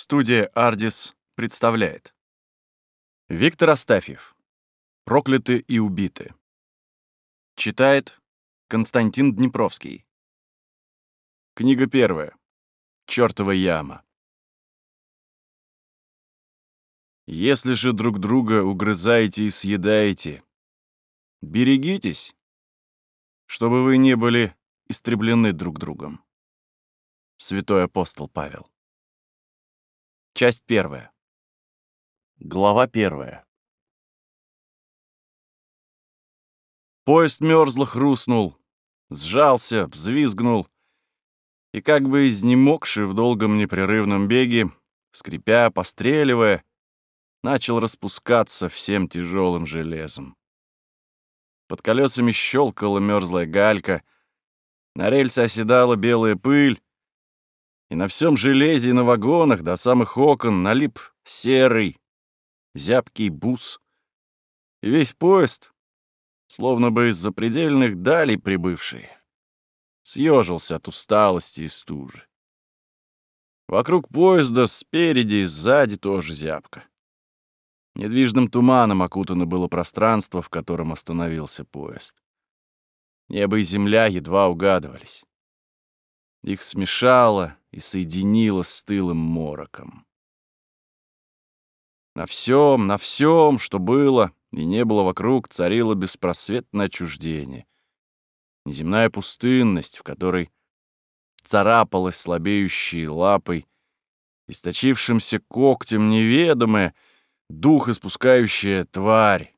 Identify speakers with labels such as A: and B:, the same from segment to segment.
A: Студия «Ардис» представляет. Виктор Астафьев. «Прокляты и убиты» Читает Константин Днепровский. Книга первая. «Чёртова яма» Если же друг друга угрызаете и съедаете, берегитесь, чтобы вы не были истреблены друг другом. Святой апостол Павел Часть первая. Глава первая. Поезд мерзло хрустнул, сжался, взвизгнул, и как бы изнемогший в долгом непрерывном беге, скрипя, постреливая, начал распускаться всем тяжелым железом. Под колесами щелкала мерзлая галька, на рельсе оседала белая пыль, и на всем железе и на вагонах до самых окон налип серый, зябкий бус. И весь поезд, словно бы из запредельных далей прибывший, съежился от усталости и стужи. Вокруг поезда спереди и сзади тоже зябко. Недвижным туманом окутано было пространство, в котором остановился поезд. Небо и земля едва угадывались. Их смешало и соединило с тылым мороком. На всем, на всем, что было и не было вокруг, царило беспросветное отчуждение. Неземная пустынность, в которой царапалась слабеющей лапой, источившимся когтем неведомая, дух испускающая тварь,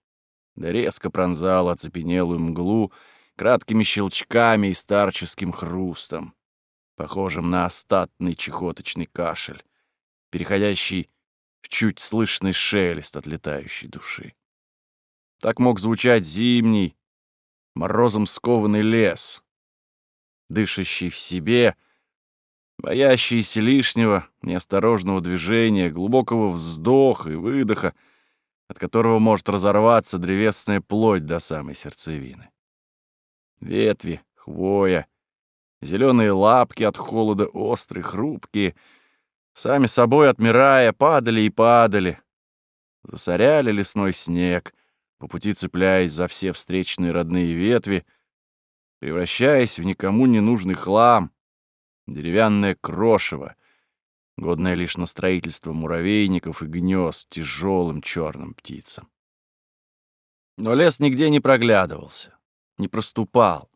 A: да резко пронзала оцепенелую мглу краткими щелчками и старческим хрустом похожим на остатный чехоточный кашель, переходящий в чуть слышный шелест отлетающей души. Так мог звучать зимний, морозом скованный лес, дышащий в себе, боящийся лишнего, неосторожного движения, глубокого вздоха и выдоха, от которого может разорваться древесная плоть до самой сердцевины. Ветви, хвоя, Зеленые лапки от холода острые, хрупкие, сами собой отмирая, падали и падали. Засоряли лесной снег, по пути цепляясь за все встречные родные ветви, превращаясь в никому не нужный хлам, деревянное крошево, годное лишь на строительство муравейников и гнезд тяжелым черным птицам. Но лес нигде не проглядывался, не проступал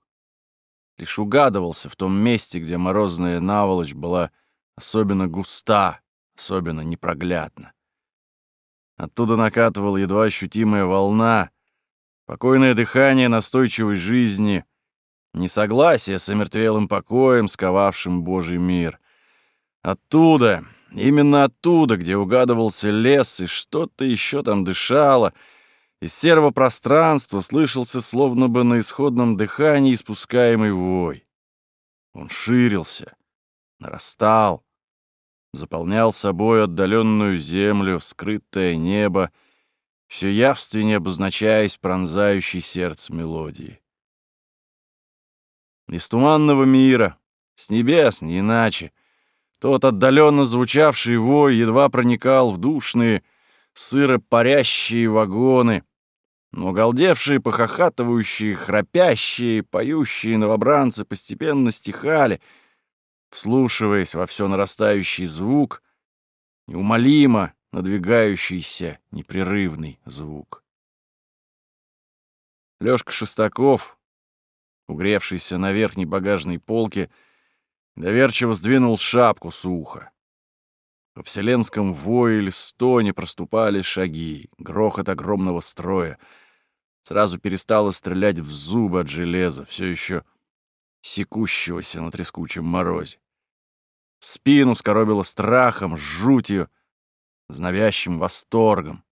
A: лишь угадывался в том месте, где морозная наволочь была особенно густа, особенно непроглядна. Оттуда накатывала едва ощутимая волна, покойное дыхание настойчивой жизни, несогласие с омертвелым покоем, сковавшим Божий мир. Оттуда, именно оттуда, где угадывался лес и что-то еще там дышало — из серого пространства слышался словно бы на исходном дыхании испускаемый вой. Он ширился, нарастал, заполнял собой отдаленную землю, скрытое небо, все явственнее обозначаясь пронзающей сердце мелодии. Из туманного мира, с небес, не иначе, тот отдаленно звучавший вой едва проникал в душные, сыро парящие вагоны, но галдевшие, похохатывающие, храпящие, поющие новобранцы постепенно стихали, вслушиваясь во все нарастающий звук, неумолимо надвигающийся непрерывный звук. Лёшка Шестаков, угревшийся на верхней багажной полке, доверчиво сдвинул шапку с уха. По вселенском вое или стоне проступали шаги, грохот огромного строя — сразу перестала стрелять в зубы от железа, все еще секущегося на трескучем морозе. Спину скоробило страхом, жутью, знавящим восторгом.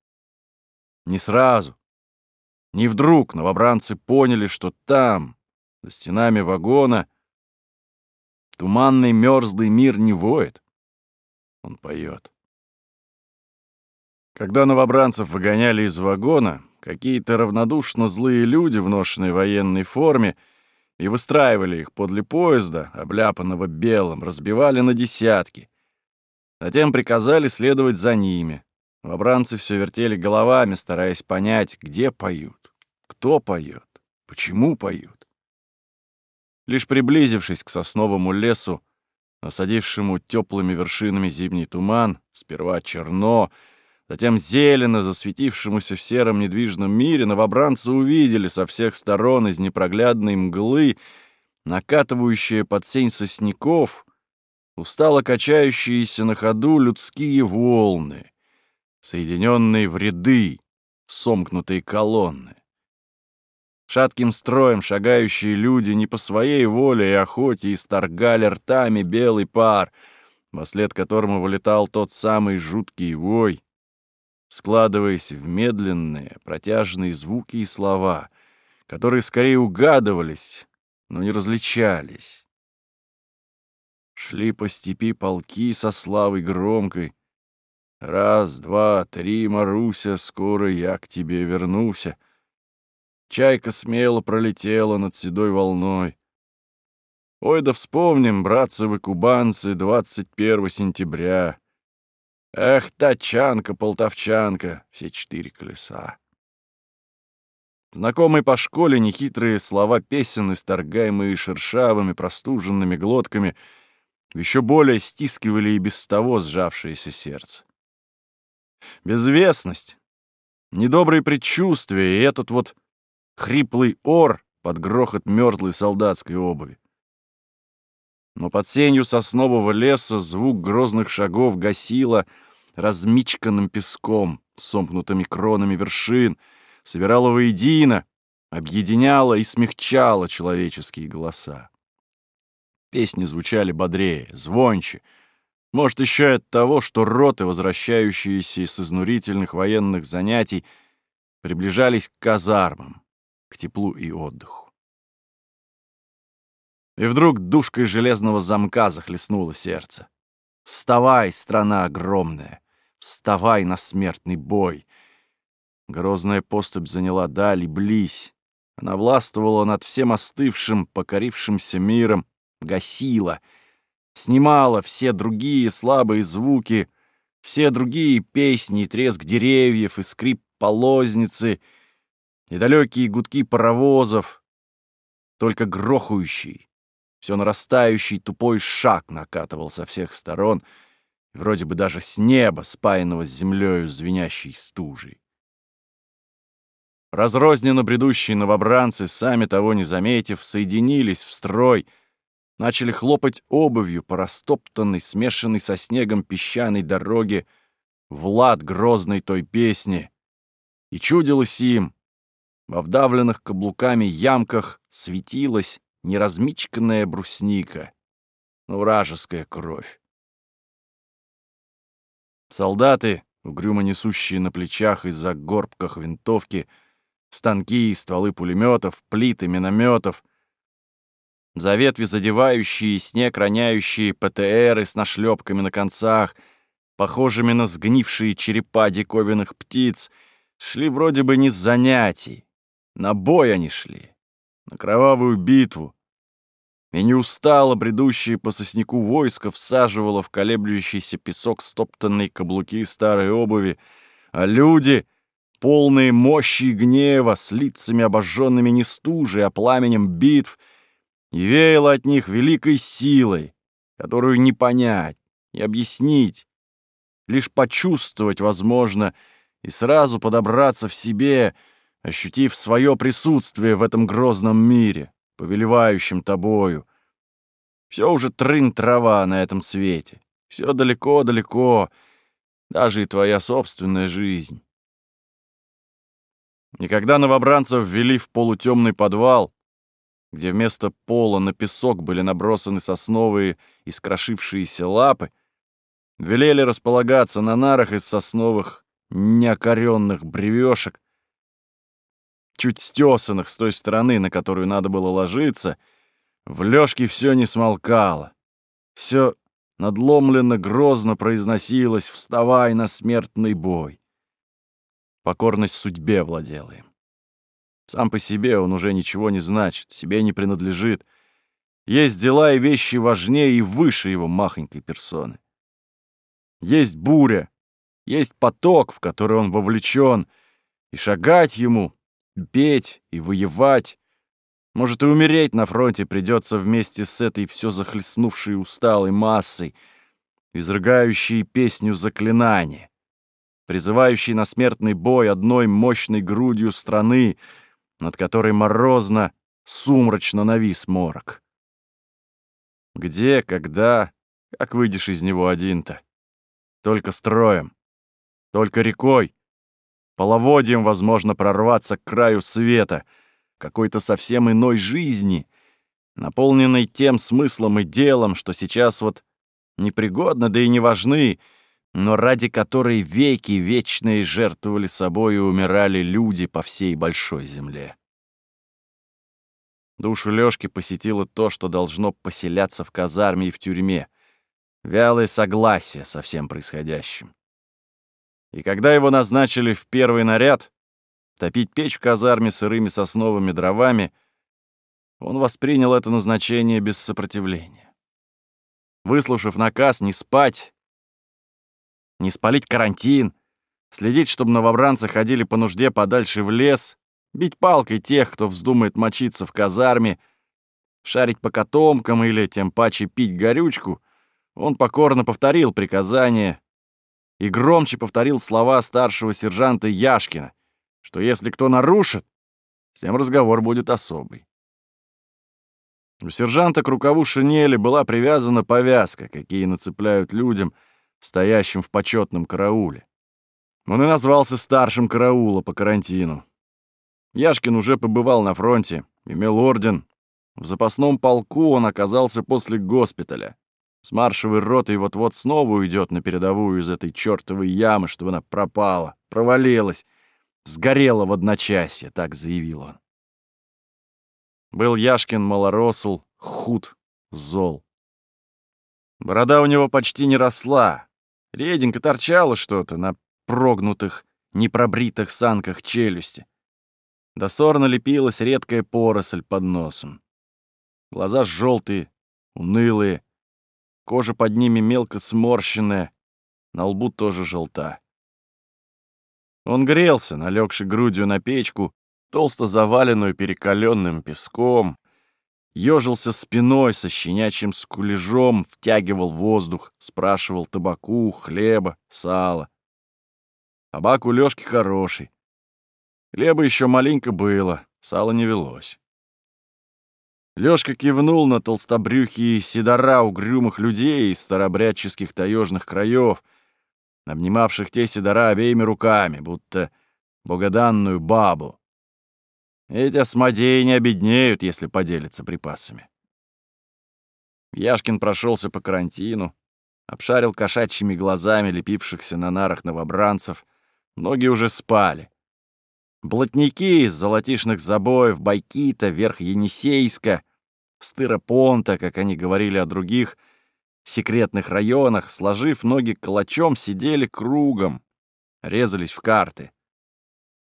A: Не сразу, не вдруг новобранцы поняли, что там, за стенами вагона, туманный мерзлый мир не воет, он поет. Когда новобранцев выгоняли из вагона, какие-то равнодушно злые люди в ношенной военной форме и выстраивали их подле поезда, обляпанного белым, разбивали на десятки. Затем приказали следовать за ними. Новобранцы все вертели головами, стараясь понять, где поют, кто поет, почему поют. Лишь приблизившись к сосновому лесу, осадившему теплыми вершинами зимний туман, сперва черно, затем зелено засветившемуся в сером недвижном мире, новобранцы увидели со всех сторон из непроглядной мглы, накатывающие под сень сосняков, устало качающиеся на ходу людские волны, соединенные в ряды, сомкнутые колонны. Шатким строем шагающие люди не по своей воле и охоте исторгали ртами белый пар, вслед которому вылетал тот самый жуткий вой, складываясь в медленные, протяжные звуки и слова, которые скорее угадывались, но не различались. Шли по степи полки со славой громкой. Раз, два, три, Маруся, скоро я к тебе вернуся. Чайка смело пролетела над седой волной. Ой, да вспомним, братцы вы кубанцы, 21 сентября. Эх, тачанка, полтовчанка, все четыре колеса. Знакомые по школе нехитрые слова песен, исторгаемые шершавыми, простуженными глотками — еще более стискивали и без того сжавшееся сердце. Безвестность, недобрые предчувствия и этот вот хриплый ор под грохот мерзлой солдатской обуви. Но под сенью соснового леса звук грозных шагов гасило размичканным песком, сомкнутыми кронами вершин, собирало воедино, объединяло и смягчало человеческие голоса. Песни звучали бодрее, звонче. Может, еще от того, что роты, возвращающиеся из изнурительных военных занятий, приближались к казармам, к теплу и отдыху. И вдруг душкой железного замка захлестнуло сердце. «Вставай, страна огромная! Вставай на смертный бой!» Грозная поступь заняла даль и близь. Она властвовала над всем остывшим, покорившимся миром, гасила, снимала все другие слабые звуки, все другие песни треск деревьев, и скрип полозницы, и далекие гудки паровозов, только грохающий, все нарастающий тупой шаг накатывал со всех сторон, вроде бы даже с неба, спаянного с землею звенящей стужей. Разрозненно бредущие новобранцы, сами того не заметив, соединились в строй — начали хлопать обувью по растоптанной, смешанной со снегом песчаной дороге в лад грозной той песни. И чудилось им, во вдавленных каблуками ямках светилась неразмичканная брусника, вражеская кровь. Солдаты, угрюмо несущие на плечах из-за горбках винтовки, станки и стволы пулеметов, плиты минометов — за ветви задевающие снег роняющие ПТРы с нашлепками на концах, похожими на сгнившие черепа диковинных птиц, шли вроде бы не с занятий. На бой они шли, на кровавую битву. И неустало бредущие по сосняку войска всаживало в колеблющийся песок стоптанные каблуки старой обуви, а люди, полные мощи и гнева, с лицами обожженными не стужей, а пламенем битв — и веяло от них великой силой, которую не понять, не объяснить, лишь почувствовать возможно и сразу подобраться в себе, ощутив свое присутствие в этом грозном мире, повелевающем тобою. Все уже трын трава на этом свете, все далеко-далеко, даже и твоя собственная жизнь. И когда новобранцев ввели в полутемный подвал, где вместо пола на песок были набросаны сосновые и скрошившиеся лапы, велели располагаться на нарах из сосновых неокоренных бревешек, чуть стесанных с той стороны, на которую надо было ложиться, в лёжке все не смолкало. Все надломленно грозно произносилось «Вставай на смертный бой!» Покорность судьбе владела им. Сам по себе он уже ничего не значит, себе не принадлежит. Есть дела и вещи важнее и выше его махонькой персоны. Есть буря, есть поток, в который он вовлечен, и шагать ему, петь и воевать. Может, и умереть на фронте придется вместе с этой все захлестнувшей усталой массой, изрыгающей песню заклинания, призывающей на смертный бой одной мощной грудью страны, над которой морозно, сумрачно навис морок. Где, когда, как выйдешь из него один-то? Только строем, только рекой, половодьем возможно прорваться к краю света, какой-то совсем иной жизни, наполненной тем смыслом и делом, что сейчас вот непригодно, да и не важны, но ради которой веки вечные жертвовали собой и умирали люди по всей большой земле. Душу Лёшки посетило то, что должно поселяться в казарме и в тюрьме. Вялое согласие со всем происходящим. И когда его назначили в первый наряд, топить печь в казарме сырыми сосновыми дровами, он воспринял это назначение без сопротивления. Выслушав наказ не спать, не спалить карантин, следить, чтобы новобранцы ходили по нужде подальше в лес, бить палкой тех, кто вздумает мочиться в казарме, шарить по котомкам или, тем паче, пить горючку, он покорно повторил приказание и громче повторил слова старшего сержанта Яшкина, что если кто нарушит, с тем разговор будет особый. У сержанта к рукаву шинели была привязана повязка, какие нацепляют людям, стоящим в почетном карауле. Он и назвался старшим караула по карантину. Яшкин уже побывал на фронте, имел орден. В запасном полку он оказался после госпиталя. С маршевой ротой вот-вот снова уйдет на передовую из этой чертовой ямы, чтобы она пропала, провалилась, сгорела в одночасье, так заявил он. Был Яшкин малоросл, худ, зол. Борода у него почти не росла. Реденько торчало что-то на прогнутых, непробритых санках челюсти. Досорно лепилась редкая поросль под носом. Глаза желтые, унылые, кожа под ними мелко сморщенная, на лбу тоже желта. Он грелся, налегший грудью на печку, толсто заваленную перекаленным песком, ежился спиной со щенячьим скулежом, втягивал воздух, спрашивал табаку, хлеба, сала. Табак у Лёшки хороший, Хлеба еще маленько было, сало не велось. Лёшка кивнул на толстобрюхие седора угрюмых людей из старобрядческих таежных краев, обнимавших те седора обеими руками, будто богоданную бабу. Эти осмодеи не обеднеют, если поделятся припасами. Яшкин прошелся по карантину, обшарил кошачьими глазами лепившихся на нарах новобранцев. Многие уже спали. Блатники из золотишных забоев, Байкита, Верх Енисейска, Стыропонта, как они говорили о других секретных районах, сложив ноги калачом, сидели кругом, резались в карты.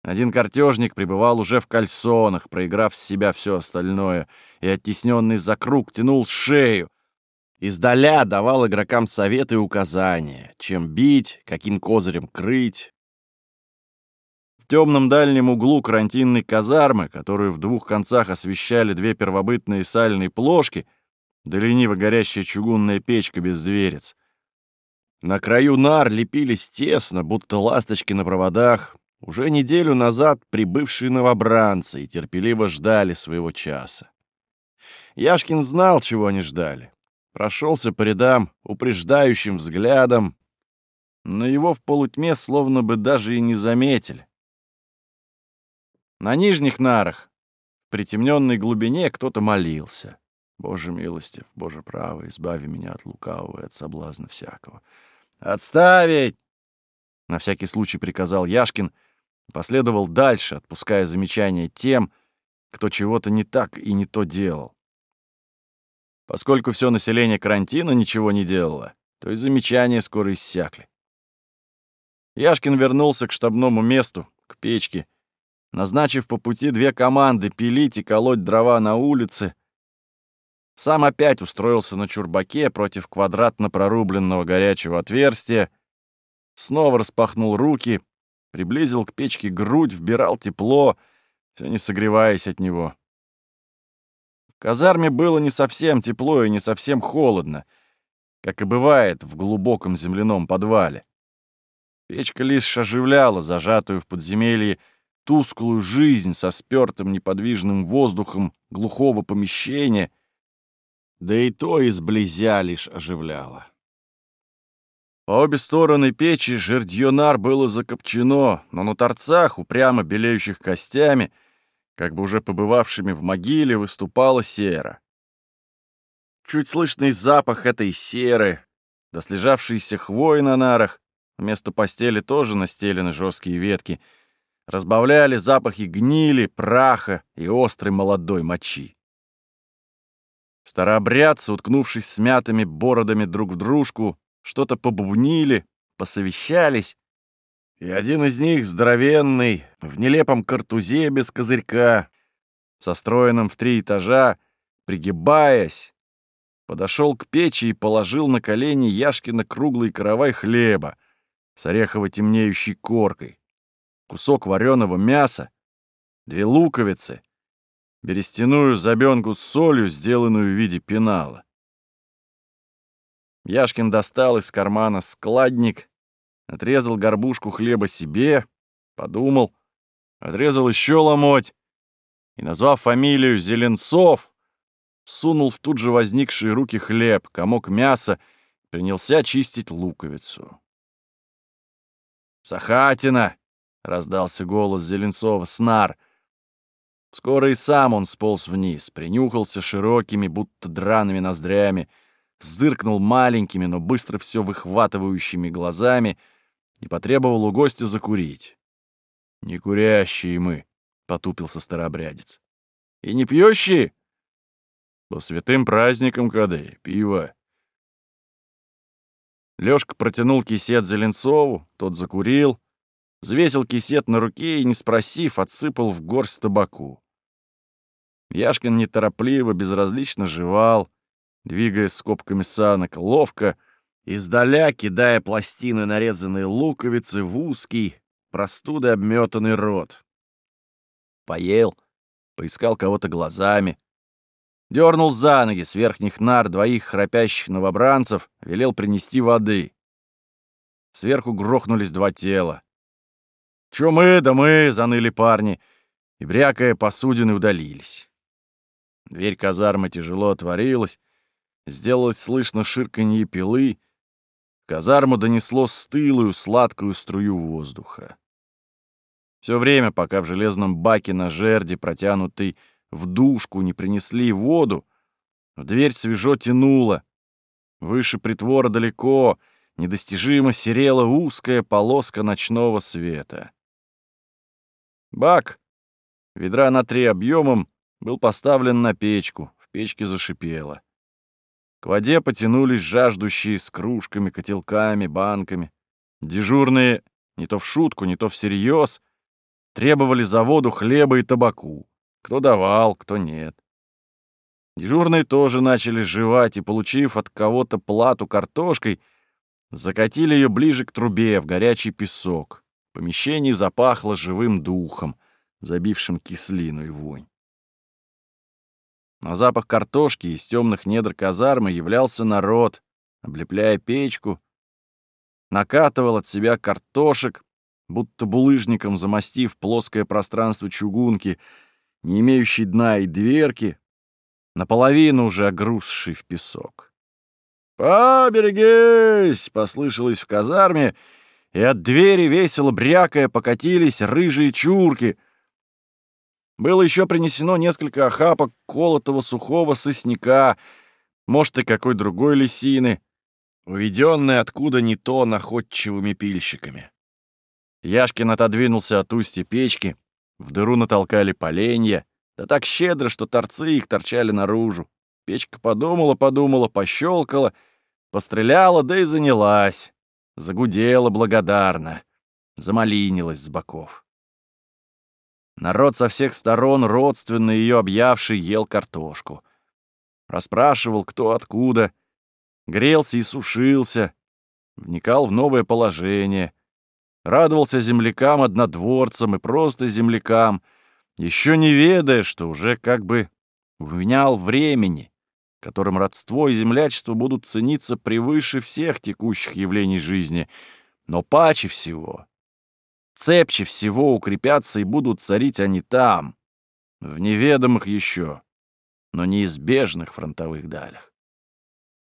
A: Один картежник пребывал уже в кальсонах, проиграв с себя все остальное, и оттесненный за круг тянул шею. Издаля давал игрокам советы и указания, чем бить, каким козырем крыть, темном дальнем углу карантинной казармы, которую в двух концах освещали две первобытные сальные плошки, да лениво горящая чугунная печка без дверец. На краю нар лепились тесно, будто ласточки на проводах, уже неделю назад прибывшие новобранцы и терпеливо ждали своего часа. Яшкин знал, чего они ждали. Прошелся по рядам упреждающим взглядом, но его в полутьме словно бы даже и не заметили. На нижних нарах, в притемненной глубине, кто-то молился. Боже милостив, Боже правый, избави меня от лукавого и от соблазна всякого. «Отставить!» — на всякий случай приказал Яшкин, последовал дальше, отпуская замечания тем, кто чего-то не так и не то делал. Поскольку все население карантина ничего не делало, то и замечания скоро иссякли. Яшкин вернулся к штабному месту, к печке, назначив по пути две команды пилить и колоть дрова на улице, сам опять устроился на чурбаке против квадратно прорубленного горячего отверстия, снова распахнул руки, приблизил к печке грудь, вбирал тепло, все не согреваясь от него. В казарме было не совсем тепло и не совсем холодно, как и бывает в глубоком земляном подвале. Печка лишь оживляла зажатую в подземелье тусклую жизнь со спёртым неподвижным воздухом глухого помещения, да и то изблизя лишь оживляла. По обе стороны печи жердье было закопчено, но на торцах, упрямо белеющих костями, как бы уже побывавшими в могиле, выступала сера. Чуть слышный запах этой серы, да слежавшиеся хвои на нарах, вместо постели тоже настелены жесткие ветки — разбавляли запахи гнили, праха и острой молодой мочи. Старообрядцы, уткнувшись смятыми бородами друг в дружку, что-то побубнили, посовещались, и один из них, здоровенный, в нелепом картузе без козырька, состроенном в три этажа, пригибаясь, подошел к печи и положил на колени Яшкина круглый каравай хлеба с орехово-темнеющей коркой кусок вареного мяса, две луковицы, берестяную забенку с солью, сделанную в виде пенала. Яшкин достал из кармана складник, отрезал горбушку хлеба себе, подумал, отрезал еще ломоть и, назвав фамилию Зеленцов, сунул в тут же возникшие руки хлеб, комок мяса, принялся чистить луковицу. «Сахатина!» — раздался голос Зеленцова. «Снар!» Скоро и сам он сполз вниз, принюхался широкими, будто драными ноздрями, зыркнул маленькими, но быстро все выхватывающими глазами и потребовал у гостя закурить. «Не курящие мы», — потупился старообрядец. «И не пьющие?» «По святым праздникам, Кадей, пиво». Лёшка протянул кисет Зеленцову, тот закурил, взвесил кисет на руке и, не спросив, отсыпал в горсть табаку. Яшкин неторопливо, безразлично жевал, двигая скобками санок ловко, издаля кидая пластины нарезанные луковицы в узкий, простуды обметанный рот. Поел, поискал кого-то глазами, дернул за ноги с верхних нар двоих храпящих новобранцев, велел принести воды. Сверху грохнулись два тела. «Чё мы, да мы!» — заныли парни, и, брякая посудины, удалились. Дверь казармы тяжело отворилась, сделалось слышно ширканье пилы, казарму донесло стылую, сладкую струю воздуха. Все время, пока в железном баке на жерди, протянутой в душку, не принесли воду, в дверь свежо тянуло. Выше притвора далеко, недостижимо серела узкая полоска ночного света. Бак, ведра на три объемом, был поставлен на печку, в печке зашипело. К воде потянулись жаждущие с кружками, котелками, банками. Дежурные, не то в шутку, не то всерьез, требовали за воду хлеба и табаку. Кто давал, кто нет. Дежурные тоже начали жевать и, получив от кого-то плату картошкой, закатили ее ближе к трубе, в горячий песок. Помещении запахло живым духом, забившим кислину и вонь. На запах картошки из темных недр казармы являлся народ, облепляя печку, накатывал от себя картошек, будто булыжником замостив плоское пространство чугунки, не имеющей дна и дверки, наполовину уже огрузший в песок. «Поберегись!» — послышалось в казарме — и от двери, весело брякая, покатились рыжие чурки. Было еще принесено несколько охапок колотого сухого сосняка, может, и какой другой лисины, уведенной откуда не то находчивыми пильщиками. Яшкин отодвинулся от устья печки, в дыру натолкали поленья, да так щедро, что торцы их торчали наружу. Печка подумала-подумала, пощелкала, постреляла, да и занялась загудела благодарно, замолинилась с боков. Народ со всех сторон, родственно ее объявший, ел картошку. Расспрашивал, кто откуда, грелся и сушился, вникал в новое положение, радовался землякам-однодворцам и просто землякам, еще не ведая, что уже как бы внял времени, которым родство и землячество будут цениться превыше всех текущих явлений жизни, но паче всего, цепче всего укрепятся и будут царить они там, в неведомых еще, но неизбежных фронтовых далях.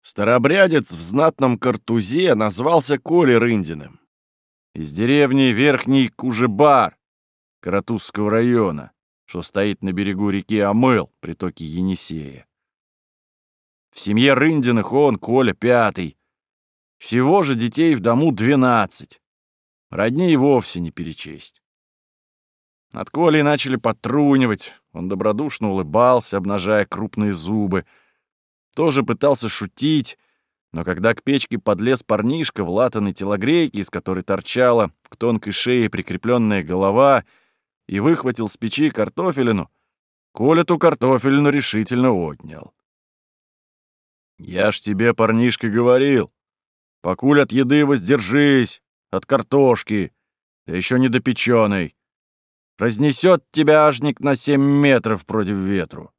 A: Старобрядец в знатном картузе назвался Колей Рындиным. Из деревни Верхний Кужебар, Каратузского района, что стоит на берегу реки Амыл, притоке Енисея. В семье Рындиных он, Коля, пятый. Всего же детей в дому двенадцать. Родней вовсе не перечесть. Над Колей начали подтрунивать. Он добродушно улыбался, обнажая крупные зубы. Тоже пытался шутить, но когда к печке подлез парнишка в латаной телогрейке, из которой торчала к тонкой шее прикрепленная голова, и выхватил с печи картофелину, Коля ту картофелину решительно отнял. «Я ж тебе, парнишка, говорил, покуль от еды воздержись, от картошки, да еще не допеченной. Разнесет тебя ажник на семь метров против ветру».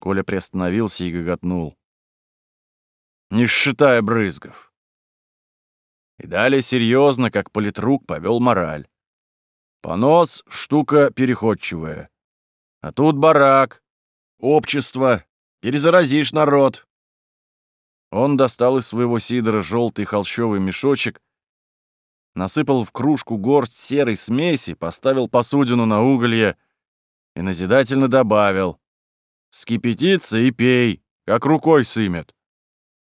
A: Коля приостановился и гоготнул. «Не считая брызгов». И далее серьезно, как политрук, повел мораль. Понос — штука переходчивая. А тут барак, общество, Перезаразишь народ!» Он достал из своего сидора желтый холщовый мешочек, насыпал в кружку горсть серой смеси, поставил посудину на уголье и назидательно добавил «Скипятиться и пей, как рукой сымет».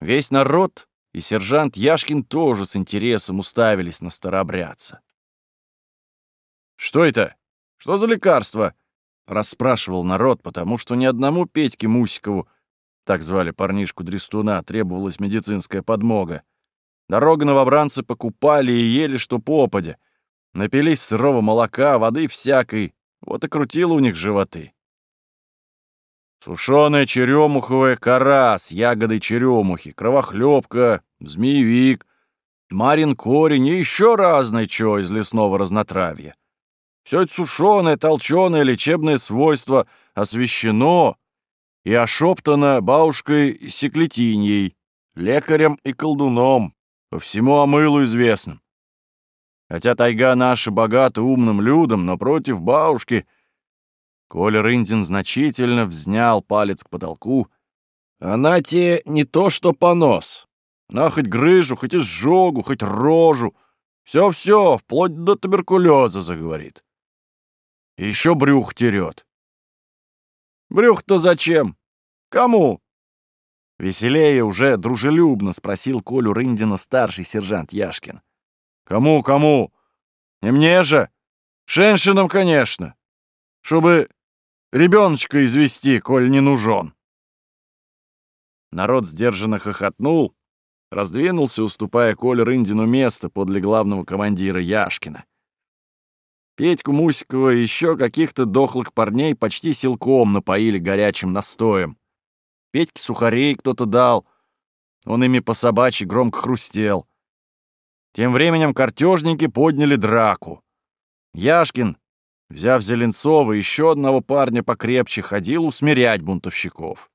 A: Весь народ и сержант Яшкин тоже с интересом уставились на старобрядца. «Что это? Что за лекарство?» Расспрашивал народ, потому что ни одному Петьке Мусикову, так звали парнишку Дрестуна, требовалась медицинская подмога. Дорога новобранцы покупали и ели, что попадя. Напились сырого молока, воды всякой, вот и крутило у них животы. Сушеная черемуховая кора с ягодой черемухи, кровохлебка, змеевик, марин корень и еще разное чё из лесного разнотравья. Все это сушеное, толченое лечебное свойство освещено и ошептано бабушкой Секлетиньей, лекарем и колдуном, по всему омылу известным. Хотя тайга наша богата умным людям, но против бабушки... Коля Рындин значительно взнял палец к потолку. Она те не то что понос. Она хоть грыжу, хоть изжогу, хоть рожу. Все-все, вплоть до туберкулеза заговорит. Еще брюх терет. Брюх-то зачем? Кому? Веселее уже дружелюбно спросил Колю Рындина старший сержант Яшкин. Кому, кому? Не мне же. Шеншинам, конечно. Чтобы ребеночка извести, коль не нужен. Народ сдержанно хохотнул, раздвинулся, уступая Коле Рындину место подле главного командира Яшкина. Петьку Мусикова и еще каких-то дохлых парней почти силком напоили горячим настоем. Петьке сухарей кто-то дал. Он ими по собачьи громко хрустел. Тем временем картежники подняли драку. Яшкин, взяв Зеленцова и еще одного парня покрепче, ходил усмирять бунтовщиков.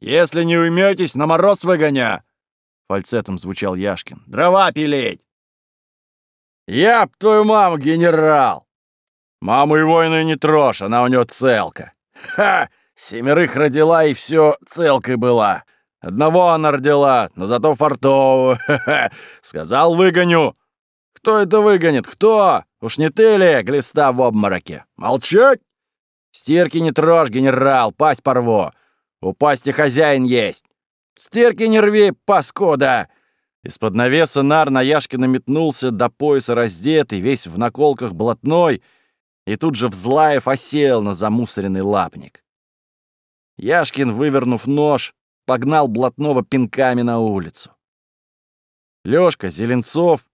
A: «Если не уйметесь, на мороз выгоня!» — фальцетом звучал Яшкин. «Дрова пилить!» «Я б твою маму, генерал!» «Маму и воину не трожь, она у него целка!» «Ха! Семерых родила и все целкой была. Одного она родила, но зато фартовую. Ха-ха! Сказал, выгоню!» «Кто это выгонит? Кто? Уж не ты ли, глиста в обмороке? Молчать!» «Стирки не трожь, генерал, пасть порву! У пасти хозяин есть! Стирки не рви, паскуда!» Из-под навеса нар на Яшкина метнулся до пояса раздетый, весь в наколках блатной, и тут же Взлаев осел на замусоренный лапник. Яшкин, вывернув нож, погнал блатного пинками на улицу. Лёшка, Зеленцов,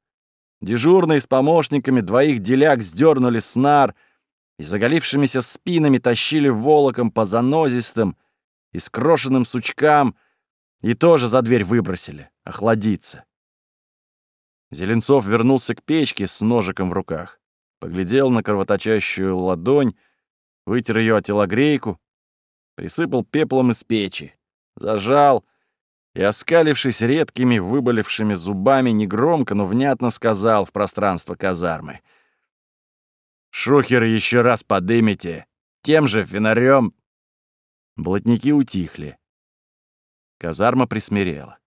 A: дежурные с помощниками двоих деляк сдернули с нар и заголившимися спинами тащили волоком по занозистым и скрошенным сучкам — и тоже за дверь выбросили, охладиться. Зеленцов вернулся к печке с ножиком в руках, поглядел на кровоточащую ладонь, вытер ее о телогрейку, присыпал пеплом из печи, зажал и, оскалившись редкими выболевшими зубами, негромко, но внятно сказал в пространство казармы. «Шухер еще раз подымите, тем же фонарем!» Блатники утихли. Казарма присмирела.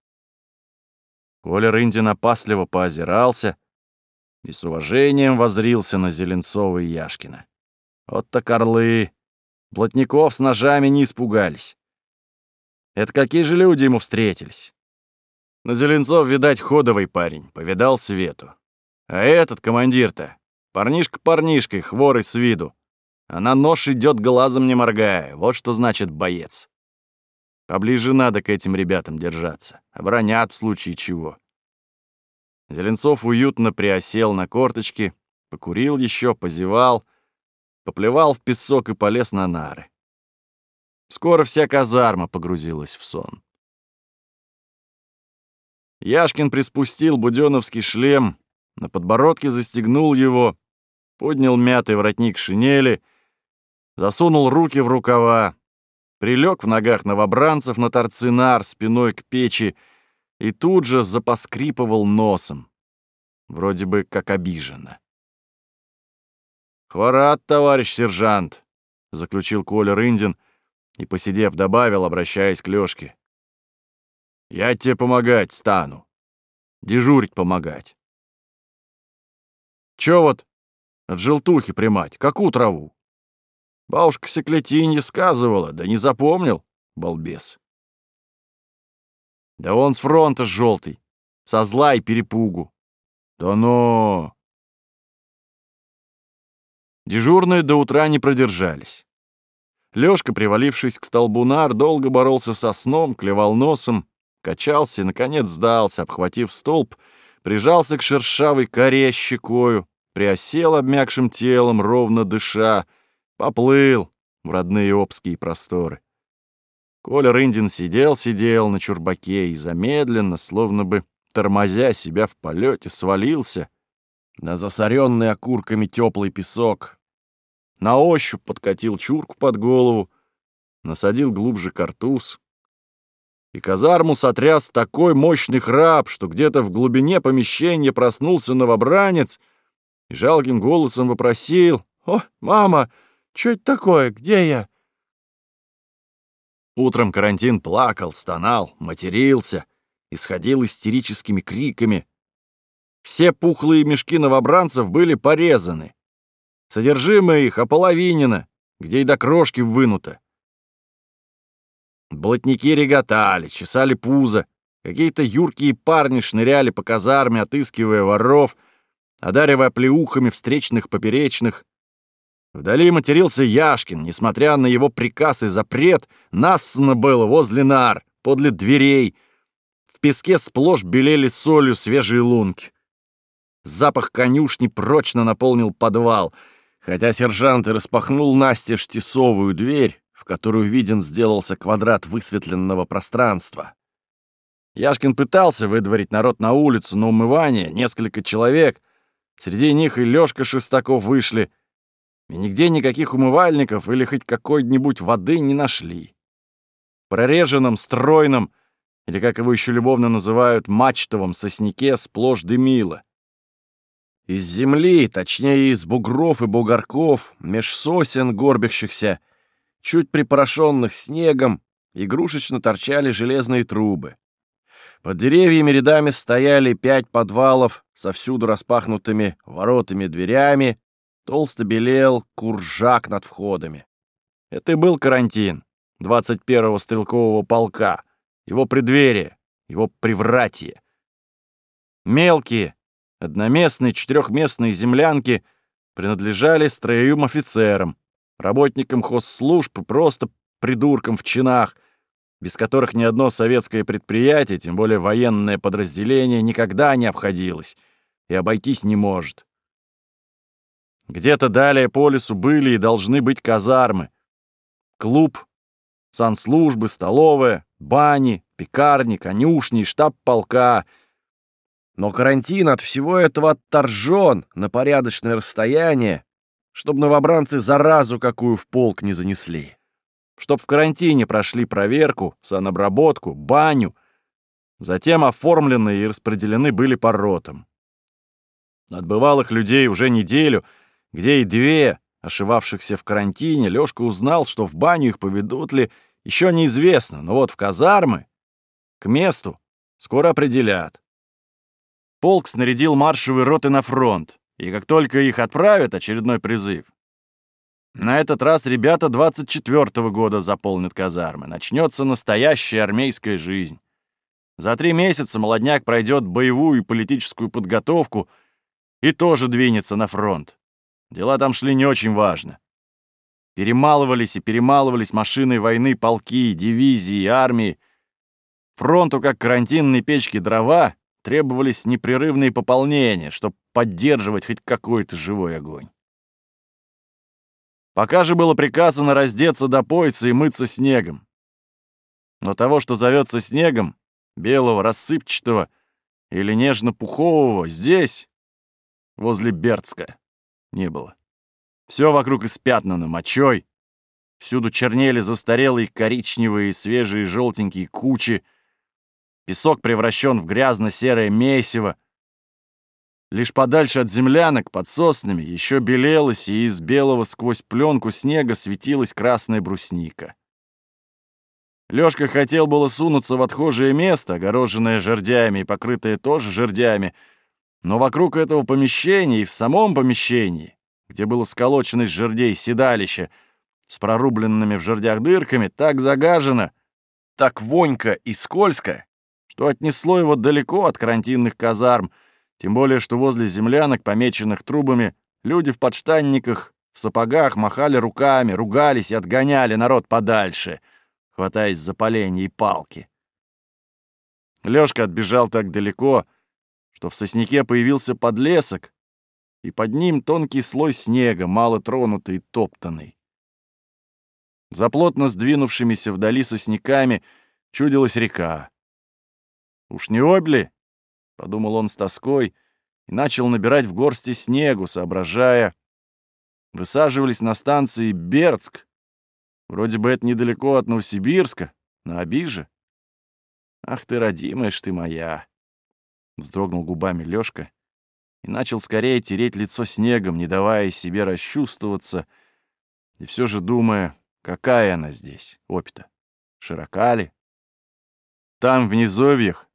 A: Коля Рындин опасливо поозирался и с уважением возрился на Зеленцова и Яшкина. Вот так орлы! Блатников с ножами не испугались. Это какие же люди ему встретились? Но Зеленцов, видать, ходовый парень, повидал свету. А этот командир-то, парнишка парнишкой, хворый с виду. А на нож идет глазом не моргая, вот что значит боец. Поближе надо к этим ребятам держаться. Оборонят в случае чего. Зеленцов уютно приосел на корточки, покурил еще, позевал, поплевал в песок и полез на нары. Скоро вся казарма погрузилась в сон. Яшкин приспустил будённовский шлем, на подбородке застегнул его, поднял мятый воротник шинели, засунул руки в рукава, прилег в ногах новобранцев на торцы нар спиной к печи и тут же запоскрипывал носом, вроде бы как обиженно. «Хворат, товарищ сержант», — заключил Коля Рындин и, посидев, добавил, обращаясь к Лёшке. «Я тебе помогать стану. Дежурить помогать». «Чё вот от желтухи примать? Какую траву?» Бабушка Секлетинья сказывала, да не запомнил, балбес. Да он с фронта желтый, со зла и перепугу. Да ну! Дежурные до утра не продержались. Лёшка, привалившись к столбу нар, долго боролся со сном, клевал носом, качался и, наконец, сдался, обхватив столб, прижался к шершавой коре щекою, приосел обмякшим телом, ровно дыша, Поплыл в родные обские просторы. Коля Рындин сидел-сидел на чурбаке и замедленно, словно бы тормозя себя в полете, свалился на засоренный окурками теплый песок. На ощупь подкатил чурку под голову, насадил глубже картуз. И казарму сотряс такой мощный храп, что где-то в глубине помещения проснулся новобранец и жалким голосом вопросил «О, мама, что это такое? Где я?» Утром карантин плакал, стонал, матерился, исходил истерическими криками. Все пухлые мешки новобранцев были порезаны. Содержимое их ополовинено, где и до крошки вынуто. Блатники реготали, чесали пузо. Какие-то юркие парни шныряли по казарме, отыскивая воров, одаривая плеухами встречных поперечных. Вдали матерился Яшкин, несмотря на его приказ и запрет, нассано было возле нар, подле дверей. В песке сплошь белели солью свежие лунки. Запах конюшни прочно наполнил подвал, хотя сержант и распахнул настежь тесовую дверь, в которую виден сделался квадрат высветленного пространства. Яшкин пытался выдворить народ на улицу на умывание, несколько человек. Среди них и Лёшка Шестаков вышли — и нигде никаких умывальников или хоть какой-нибудь воды не нашли. Прореженном, стройном, или, как его еще любовно называют, мачтовом сосняке сплошь дымило. Из земли, точнее, из бугров и бугорков, меж сосен горбящихся, чуть припорошенных снегом, игрушечно торчали железные трубы. Под деревьями рядами стояли пять подвалов со всюду распахнутыми воротами-дверями, Толсто белел куржак над входами. Это и был карантин 21-го стрелкового полка, его преддверие, его привратие. Мелкие, одноместные, четырехместные землянки принадлежали строевым офицерам, работникам хозслужб и просто придуркам в чинах, без которых ни одно советское предприятие, тем более военное подразделение, никогда не обходилось и обойтись не может. Где-то далее по лесу были и должны быть казармы. Клуб, санслужбы, столовая, бани, пекарни, конюшни, штаб полка.
B: Но карантин от всего этого отторжен на порядочное расстояние, чтобы новобранцы заразу какую в полк не занесли.
A: Чтоб в карантине прошли проверку, санобработку, баню, затем оформлены и распределены были по ротам. Отбывал их людей уже неделю, где и две, ошивавшихся в карантине, Лёшка узнал, что в баню их поведут ли, еще неизвестно, но вот в казармы, к месту, скоро определят. Полк снарядил маршевые роты на фронт, и как только их отправят, очередной призыв. На этот раз ребята 24-го года заполнят казармы. Начнется настоящая армейская жизнь. За три месяца молодняк пройдет боевую и политическую подготовку и тоже двинется на фронт. Дела там шли не очень важно. Перемалывались и перемалывались машины войны, полки, дивизии, армии. Фронту, как карантинные печки дрова, требовались непрерывные пополнения, чтобы поддерживать хоть какой-то живой огонь. Пока же было приказано раздеться до пояса и мыться снегом. Но того, что зовется снегом, белого, рассыпчатого или нежно-пухового, здесь, возле Бердска, не было. Все вокруг испятнано мочой. Всюду чернели застарелые коричневые свежие желтенькие кучи. Песок превращен в грязно-серое месиво. Лишь подальше от землянок, под соснами, еще белелась, и из белого сквозь пленку снега светилась красная брусника. Лёшка хотел было сунуться в отхожее место, огороженное жердями и покрытое тоже жердями, но вокруг этого помещения и в самом помещении, где было сколочено из жердей седалище с прорубленными в жердях дырками, так загажено, так вонько и скользко, что отнесло его далеко от карантинных казарм, тем более что возле землянок, помеченных трубами, люди в подштанниках, в сапогах махали руками, ругались и отгоняли народ подальше, хватаясь за поленья и палки. Лёшка отбежал так далеко, что в сосняке появился подлесок, и под ним тонкий слой снега, мало тронутый и топтанный. За плотно сдвинувшимися вдали сосняками чудилась река. «Уж не обли?» — подумал он с тоской и начал набирать в горсти снегу, соображая. Высаживались на станции Бердск. Вроде бы это недалеко от Новосибирска, на Обиже. Ах ты, родимая ж ты моя! Вздрогнул губами Лёшка и начал скорее тереть лицо снегом, не давая себе расчувствоваться, и все же думая, какая она здесь, опита, широка ли? Там, в низовьях,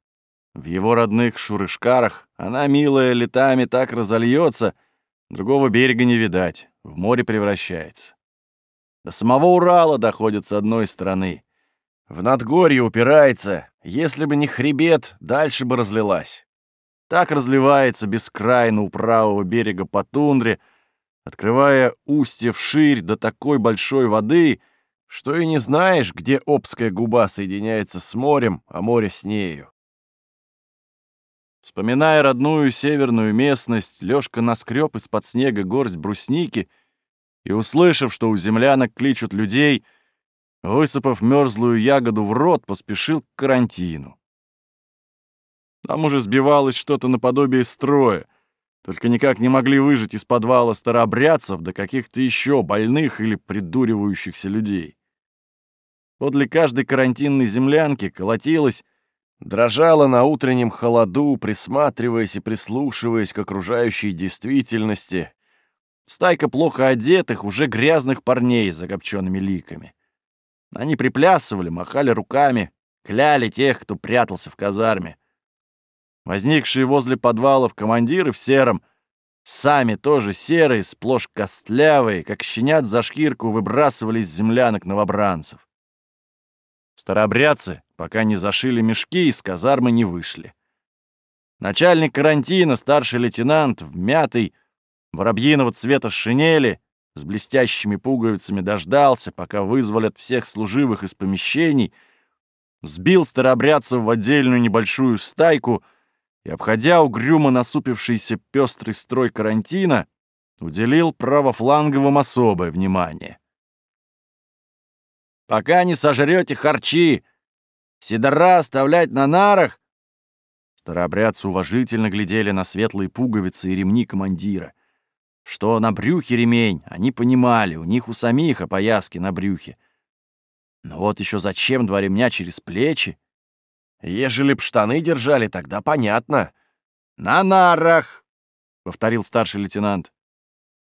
A: в его родных Шурышкарах, она, милая, летами так разольется, другого берега не видать, в море превращается. До самого Урала доходит с одной стороны. В Надгорье упирается, если бы не хребет, дальше бы разлилась. Так разливается бескрайно у правого берега по тундре, открывая устье вширь до такой большой воды, что и не знаешь, где Обская губа соединяется с морем, а море с нею. Вспоминая родную северную местность, Лёшка наскреб из-под снега горсть брусники и, услышав, что у землянок кличут людей, высыпав мерзлую ягоду в рот, поспешил к карантину. Там уже сбивалось что-то наподобие строя. Только никак не могли выжить из подвала старообрядцев до каких-то еще больных или придуривающихся людей. Подле каждой карантинной землянки колотилась, дрожала на утреннем холоду, присматриваясь и прислушиваясь к окружающей действительности, стайка плохо одетых, уже грязных парней с закопченными ликами. Они приплясывали, махали руками, кляли тех, кто прятался в казарме. Возникшие возле подвалов командиры в сером, сами тоже серые, сплошь костлявые, как щенят за шкирку выбрасывали из землянок новобранцев. Старообрядцы, пока не зашили мешки, из казармы не вышли. Начальник карантина, старший лейтенант, в мятой, воробьиного цвета шинели, с блестящими пуговицами дождался, пока вызволят всех служивых из помещений, сбил старообрядцев в отдельную небольшую стайку — и, обходя угрюмо насупившийся пестрый строй карантина, уделил правофланговым особое внимание. «Пока не сожрете харчи, сидора оставлять на нарах!» Старообрядцы уважительно глядели на светлые пуговицы и ремни командира. Что на брюхе ремень, они понимали, у них у самих опояски на брюхе. Но вот еще зачем два ремня через плечи?
B: Ежели б штаны держали, тогда понятно.
A: «На нарах!» — повторил старший лейтенант.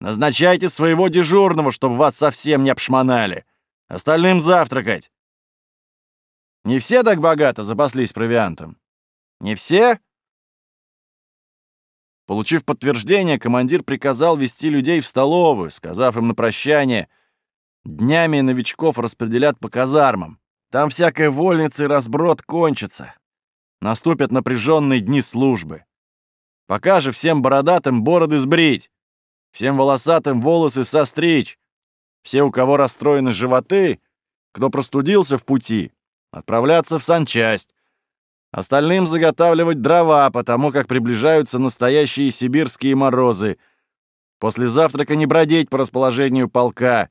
A: «Назначайте своего дежурного, чтобы вас совсем не обшмонали. Остальным завтракать. Не все так богато запаслись провиантом? Не все?» Получив подтверждение, командир приказал вести людей в столовую, сказав им на прощание, днями новичков распределят по казармам. Там всякая вольница и разброд кончится. Наступят напряженные дни службы. Пока же всем бородатым бороды сбрить, всем волосатым волосы состричь, все, у кого расстроены животы, кто простудился в пути, отправляться в санчасть, остальным заготавливать дрова, потому как приближаются настоящие сибирские морозы, после завтрака не бродить по расположению полка,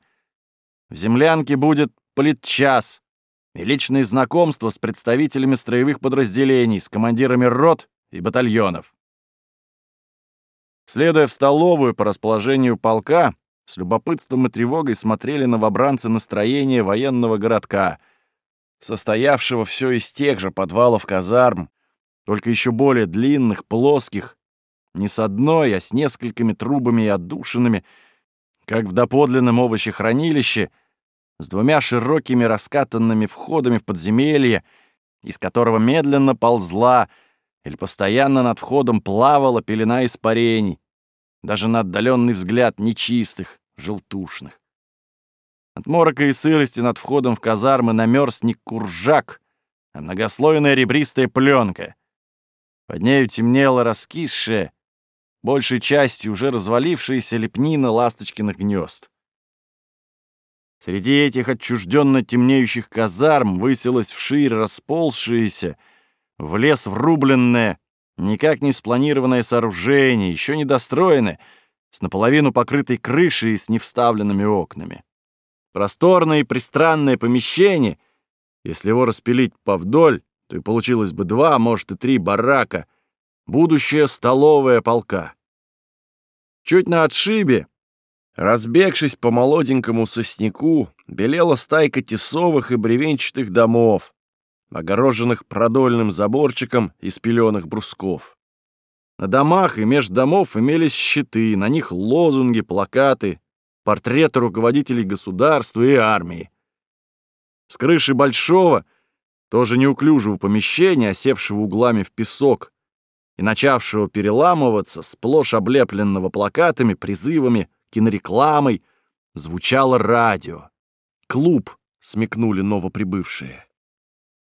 A: в землянке будет политчас и личные знакомства с представителями строевых подразделений, с командирами рот и батальонов. Следуя в столовую по расположению полка, с любопытством и тревогой смотрели новобранцы настроения военного городка, состоявшего все из тех же подвалов казарм, только еще более длинных, плоских, не с одной, а с несколькими трубами и отдушинами, как в доподлинном овощехранилище, с двумя широкими раскатанными входами в подземелье, из которого медленно ползла или постоянно над входом плавала пелена испарений, даже на отдаленный взгляд нечистых, желтушных. От морока и сырости над входом в казармы намерз не куржак, а многослойная ребристая пленка. Под нею темнела раскисшая, большей частью уже развалившаяся лепнина ласточкиных гнезд. Среди этих отчужденно темнеющих казарм высилась вширь расползшаяся, в лес врубленное, никак не спланированное сооружение, еще не достроенное, с наполовину покрытой крышей и с невставленными окнами. Просторное и пристранное помещение, если его распилить повдоль, то и получилось бы два, а может и три барака, будущая столовая полка. Чуть на отшибе, разбегшись по молоденькому сосняку, белела стайка тесовых и бревенчатых домов, огороженных продольным заборчиком из пеленых брусков. На домах и меж домов имелись щиты, на них лозунги, плакаты, портреты руководителей государства и армии. С крыши большого, тоже неуклюжего помещения, осевшего углами в песок и начавшего переламываться, сплошь облепленного плакатами, призывами, кинорекламой, звучало радио. «Клуб», — смекнули новоприбывшие.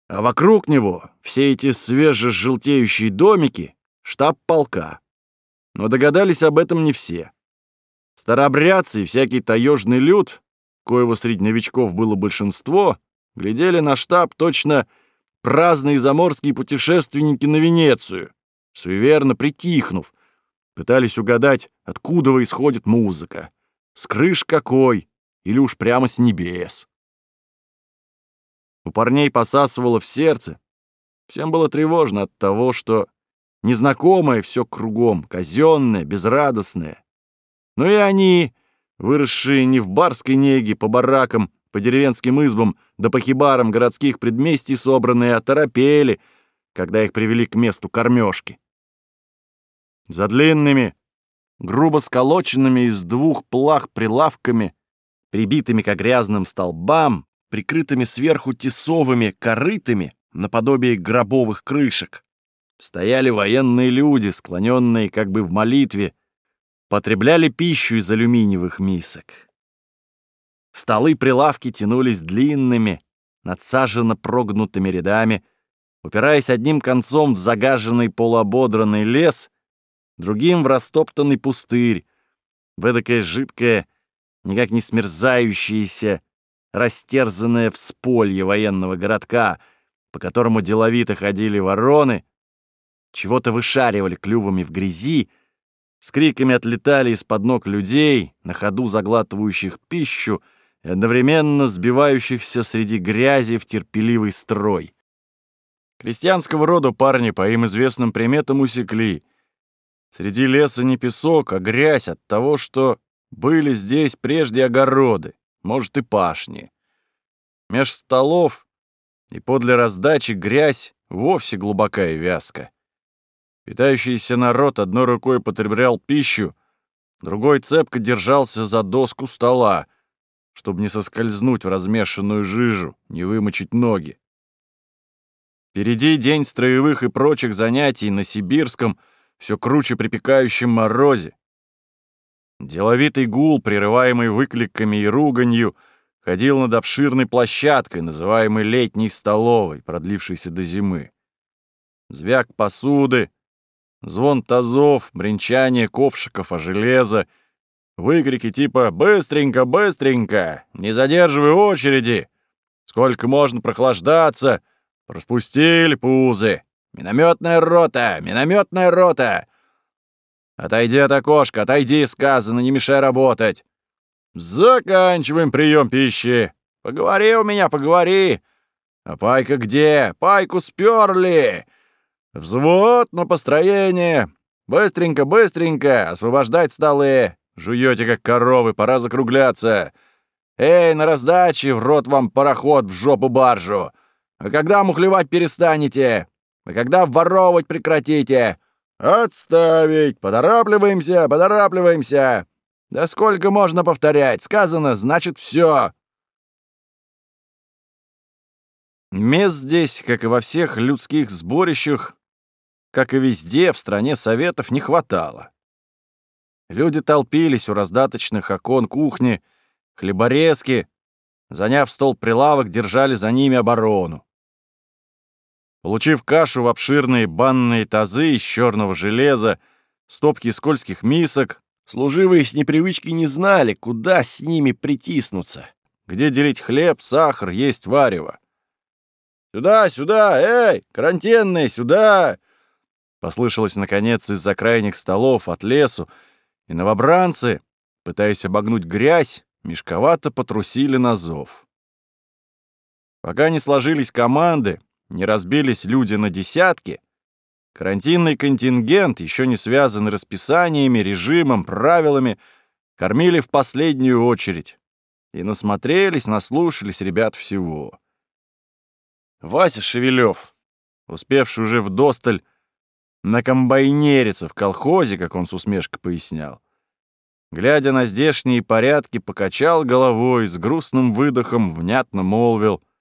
A: А вокруг него все эти свежежелтеющие домики — штаб полка. Но догадались об этом не все. Старообрядцы и всякий таежный люд, коего среди новичков было большинство, глядели на штаб точно праздные заморские путешественники на Венецию, суеверно притихнув, пытались угадать, откуда исходит музыка, с крыш какой или уж прямо с небес. У парней посасывало в сердце. Всем было тревожно от того, что незнакомое все кругом, казенное, безрадостное. Но и они, выросшие не в барской неге, по баракам, по деревенским избам, да по хибарам городских предместий собранные, оторопели, когда их привели к месту кормежки. За длинными, грубо сколоченными из двух плах прилавками, прибитыми к грязным столбам, прикрытыми сверху тесовыми корытами, наподобие гробовых крышек. Стояли военные люди, склоненные как бы в молитве, потребляли пищу из алюминиевых мисок. Столы прилавки тянулись длинными, надсаженно прогнутыми рядами, упираясь одним концом в загаженный полуободранный лес, другим в растоптанный пустырь, в эдакое жидкое, никак не смерзающееся, растерзанное всполье военного городка, по которому деловито ходили вороны, чего-то вышаривали клювами в грязи, с криками отлетали из-под ног людей, на ходу заглатывающих пищу и одновременно сбивающихся среди грязи в терпеливый строй. Крестьянского рода парни по им известным приметам усекли. Среди леса не песок, а грязь от того, что были здесь прежде огороды, может, и пашни. Меж столов и подле раздачи грязь вовсе глубока и вязка. Питающийся народ одной рукой потреблял пищу, другой цепко держался за доску стола, чтобы не соскользнуть в размешанную жижу, не вымочить ноги. Впереди день строевых и прочих занятий на сибирском, все круче припекающем морозе. Деловитый гул, прерываемый выкликами и руганью, ходил над обширной площадкой, называемой летней столовой, продлившейся до зимы. Звяк посуды, звон тазов, бренчание ковшиков о железо, выкрики типа «Быстренько, быстренько! Не задерживай очереди! Сколько можно прохлаждаться!» Распустили пузы. Минометная рота! Минометная рота! Отойди от окошка, отойди, сказано, не мешай работать. Заканчиваем прием пищи. Поговори у меня, поговори. А пайка где? Пайку сперли. Взвод на построение. Быстренько, быстренько, освобождать столы. Жуете, как коровы, пора закругляться. Эй, на раздаче, в рот вам пароход, в жопу баржу. Вы когда мухлевать перестанете? Вы когда воровать прекратите? Отставить! Поторапливаемся, поторапливаемся! Да сколько можно повторять? Сказано, значит, все. Мест здесь, как и во всех людских сборищах, как и везде в стране советов, не хватало. Люди толпились у раздаточных окон кухни, хлеборезки, заняв стол прилавок, держали за ними оборону. Получив кашу в обширные банные тазы из черного железа, стопки скользких мисок, служивые с непривычки не знали, куда с ними притиснуться, где делить хлеб, сахар, есть варево. «Сюда, сюда! Эй, карантинные, сюда!» Послышалось, наконец, из-за крайних столов от лесу, и новобранцы, пытаясь обогнуть грязь, мешковато потрусили на зов. Пока не сложились команды, не разбились люди на десятки, карантинный контингент, еще не связанный расписаниями, режимом, правилами, кормили в последнюю очередь. И насмотрелись, наслушались ребят всего. Вася Шевелев, успевший уже в досталь на комбайнериться в колхозе, как он с усмешкой пояснял, глядя на здешние порядки, покачал головой, с грустным выдохом внятно молвил —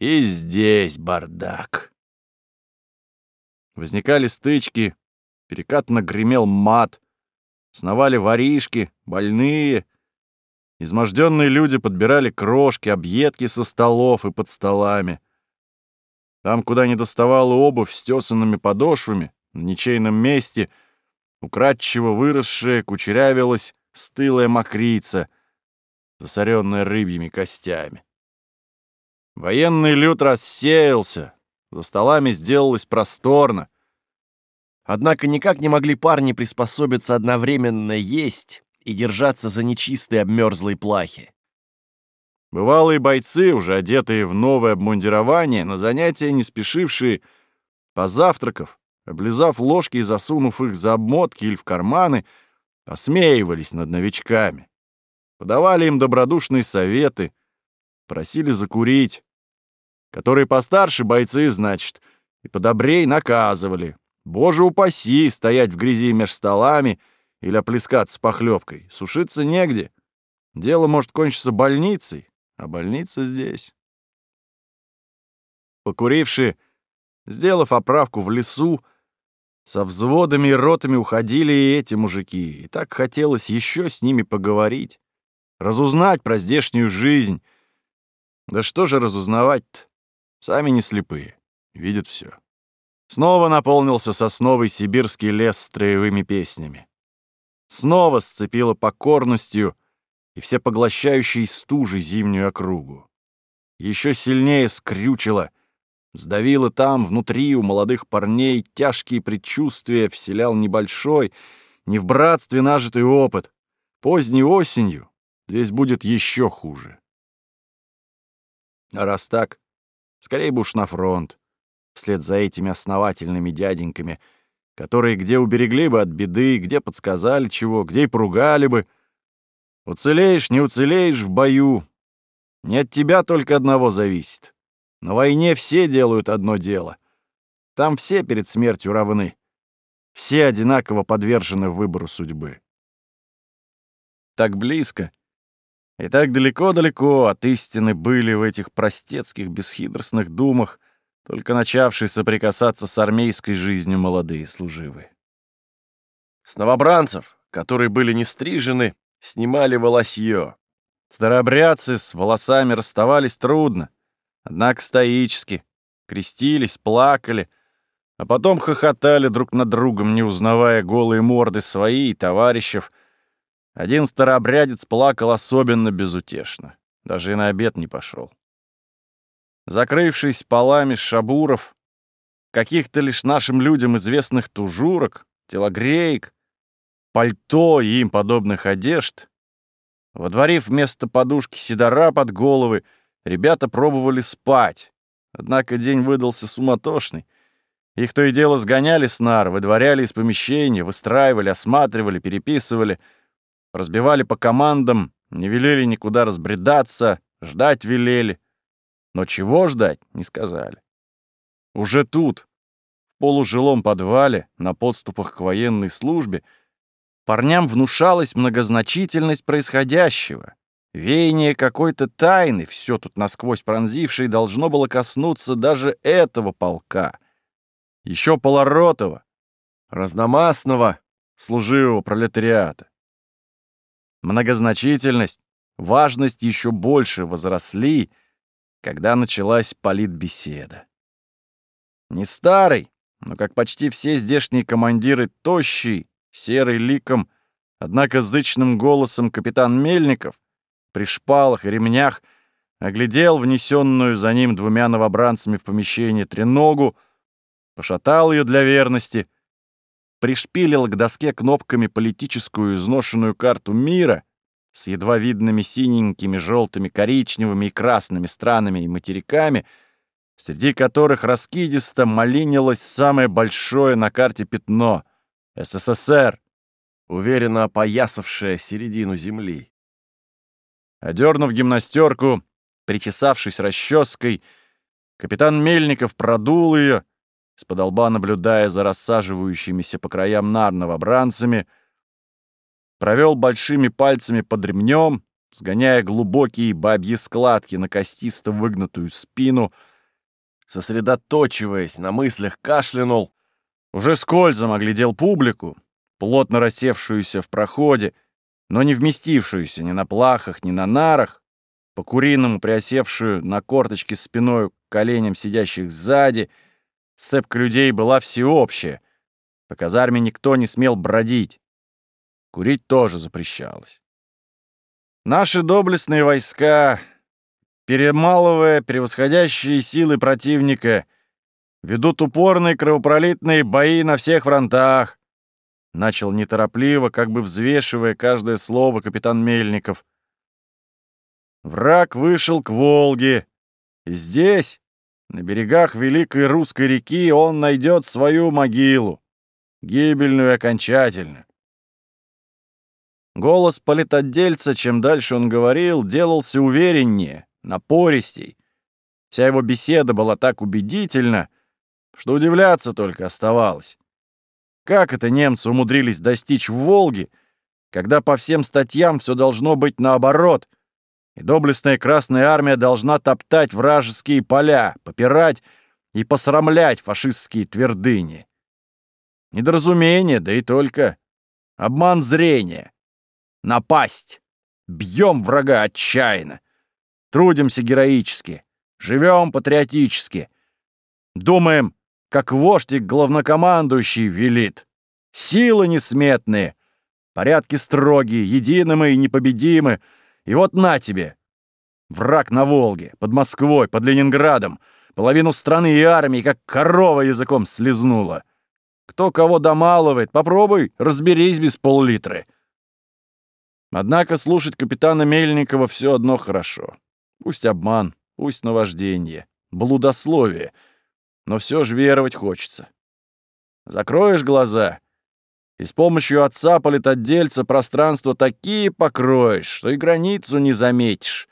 A: и здесь бардак. Возникали стычки, перекатно гремел мат, сновали воришки, больные. Изможденные люди подбирали крошки, объедки со столов и под столами. Там, куда не доставала обувь с тесанными подошвами, на ничейном месте, украдчиво выросшая, кучерявилась стылая мокрица, засоренная рыбьими костями. Военный люд рассеялся, за столами сделалось просторно. Однако никак не могли парни приспособиться одновременно есть и держаться за нечистые обмерзлые плахи. Бывалые бойцы, уже одетые в новое обмундирование, на занятия не спешившие, позавтракав, облизав ложки и засунув их за обмотки или в карманы, посмеивались над новичками. Подавали им добродушные советы, просили закурить. Которые постарше бойцы, значит, и подобрей наказывали. Боже упаси, стоять в грязи меж столами или оплескаться похлебкой. Сушиться негде. Дело может кончиться больницей, а больница здесь. Покурившие, сделав оправку в лесу, со взводами и ротами уходили и эти мужики, и так хотелось еще с ними поговорить, разузнать про здешнюю жизнь, да что же разузнавать-то? Сами не слепые, видят все. Снова наполнился сосновый сибирский лес строевыми песнями. Снова сцепило покорностью и всепоглощающей стужи зимнюю округу. Еще сильнее скрючило, сдавило там, внутри у молодых парней, тяжкие предчувствия вселял небольшой, не в братстве нажитый опыт. Поздней осенью здесь будет еще хуже. А раз так, скорее бы уж на фронт. вслед за этими основательными дяденьками, которые где уберегли бы от беды, где подсказали чего, где и поругали бы. Уцелеешь, не уцелеешь в бою. Не от тебя только одного зависит. На войне все делают одно дело. Там все перед смертью равны. Все одинаково подвержены выбору судьбы. Так близко и так далеко-далеко от истины были в этих простецких бесхитростных думах, только начавшие соприкасаться с армейской жизнью молодые служивые.
B: С новобранцев, которые были не стрижены, снимали волосье.
A: Старообрядцы с волосами расставались трудно, однако стоически, крестились, плакали, а потом хохотали друг над другом, не узнавая голые морды свои и товарищев. Один старообрядец плакал особенно безутешно, даже и на обед не пошел. Закрывшись полами шабуров, каких-то лишь нашим людям известных тужурок, телогреек, пальто и им подобных одежд, водворив вместо подушки седора под головы, ребята пробовали спать. Однако день выдался суматошный. Их то и дело сгоняли с нар, выдворяли из помещения, выстраивали, осматривали, переписывали, разбивали по командам, не велели никуда разбредаться, ждать велели. Но чего ждать, не сказали. Уже тут, в полужилом подвале, на подступах к военной службе, парням внушалась многозначительность происходящего. Веяние какой-то тайны, все тут насквозь пронзившей, должно было коснуться даже этого полка. Еще полоротого, разномастного, служивого пролетариата. Многозначительность, важность еще больше возросли, когда началась политбеседа. Не старый, но, как почти все здешние командиры, тощий, серый ликом, однако зычным голосом капитан Мельников при шпалах и ремнях оглядел внесенную за ним двумя новобранцами в помещение треногу, пошатал ее для верности, пришпилил к доске кнопками политическую изношенную карту мира с едва видными синенькими, желтыми, коричневыми и красными странами и материками, среди которых раскидисто малинилось самое большое на карте пятно — СССР, уверенно опоясавшее середину земли. Одернув гимнастерку, причесавшись расческой, капитан Мельников продул ее, с-под лба наблюдая за рассаживающимися по краям нар новобранцами — провел большими пальцами под ремнем, сгоняя глубокие бабьи складки на костисто выгнутую спину, сосредоточиваясь на мыслях, кашлянул, уже скользом оглядел публику, плотно рассевшуюся в проходе, но не вместившуюся ни на плахах, ни на нарах, по-куриному приосевшую на корточке спиной к коленям сидящих сзади, сцепка людей была всеобщая. По казарме никто не смел бродить. Курить тоже запрещалось. Наши доблестные войска, перемалывая превосходящие силы противника, ведут упорные кровопролитные бои на всех фронтах. Начал неторопливо, как бы взвешивая каждое слово капитан Мельников. Враг вышел к Волге. И здесь, на берегах Великой Русской реки, он найдет свою могилу, гибельную окончательно. Голос политотдельца, чем дальше он говорил, делался увереннее, напористей. Вся его беседа была так убедительна, что удивляться только оставалось. Как это немцы умудрились достичь в Волге, когда по всем статьям все должно быть наоборот, и доблестная Красная Армия должна топтать вражеские поля, попирать и посрамлять фашистские твердыни? Недоразумение, да и только. Обман зрения. Напасть! Бьем врага отчаянно! Трудимся героически, живем патриотически. Думаем, как вождь главнокомандующий велит. Силы несметные, порядки строгие, единые и непобедимы. И вот на тебе! Враг на Волге, под Москвой, под Ленинградом. Половину страны и армии, как корова языком слезнула. Кто кого домалывает, попробуй, разберись без пол-литры. Однако слушать капитана Мельникова все одно хорошо. Пусть обман, пусть наваждение, блудословие. но все же веровать хочется. Закроешь глаза, и с помощью отца политотдельца пространство такие покроешь, что и границу не заметишь.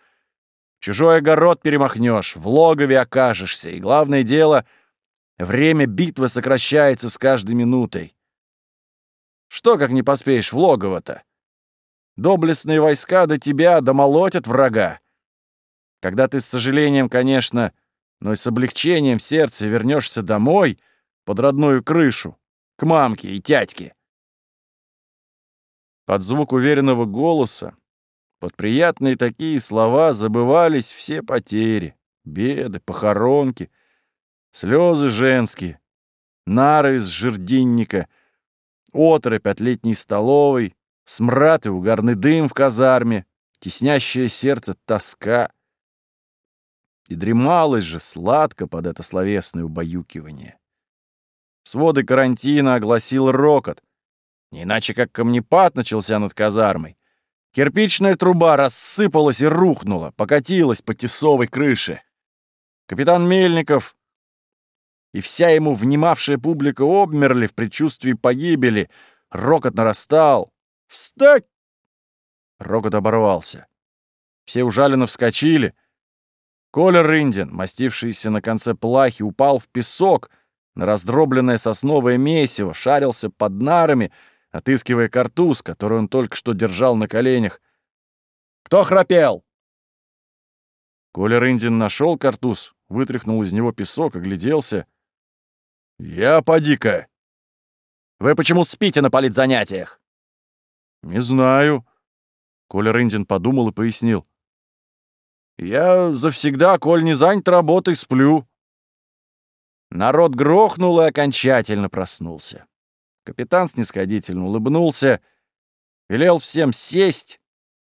A: чужой огород перемахнешь, в логове окажешься, и главное дело — Время битвы сокращается с каждой минутой. Что, как не поспеешь в логово-то? Доблестные войска до тебя домолотят врага. Когда ты с сожалением, конечно, но и с облегчением в сердце вернешься домой, под родную крышу, к мамке и тятьке. Под звук уверенного голоса, под приятные такие слова забывались все потери, беды, похоронки, Слезы женские, нары из жердинника, оторопь от летней столовой, смрад и угарный дым в казарме, теснящее сердце тоска. И дремалось же сладко под это словесное убаюкивание. Своды карантина огласил рокот, не иначе как камнепад начался над казармой. Кирпичная труба рассыпалась и рухнула, покатилась по тесовой крыше. Капитан Мельников и вся ему внимавшая публика обмерли в предчувствии погибели. Рокот нарастал. «Встать!» Рокот оборвался. Все ужаленно вскочили. Коля Рындин, мастившийся на конце плахи, упал в песок, на раздробленное сосновое месиво, шарился под нарами, отыскивая картуз, который он только что держал на коленях. «Кто храпел?» Коля Рындин нашел картуз, вытряхнул из него песок, огляделся — «Я поди-ка!» «Вы почему спите на политзанятиях?» «Не знаю», — Коля Рындин подумал и пояснил. «Я завсегда, коль не занят работой, сплю». Народ грохнул и окончательно проснулся. Капитан снисходительно улыбнулся, велел всем сесть,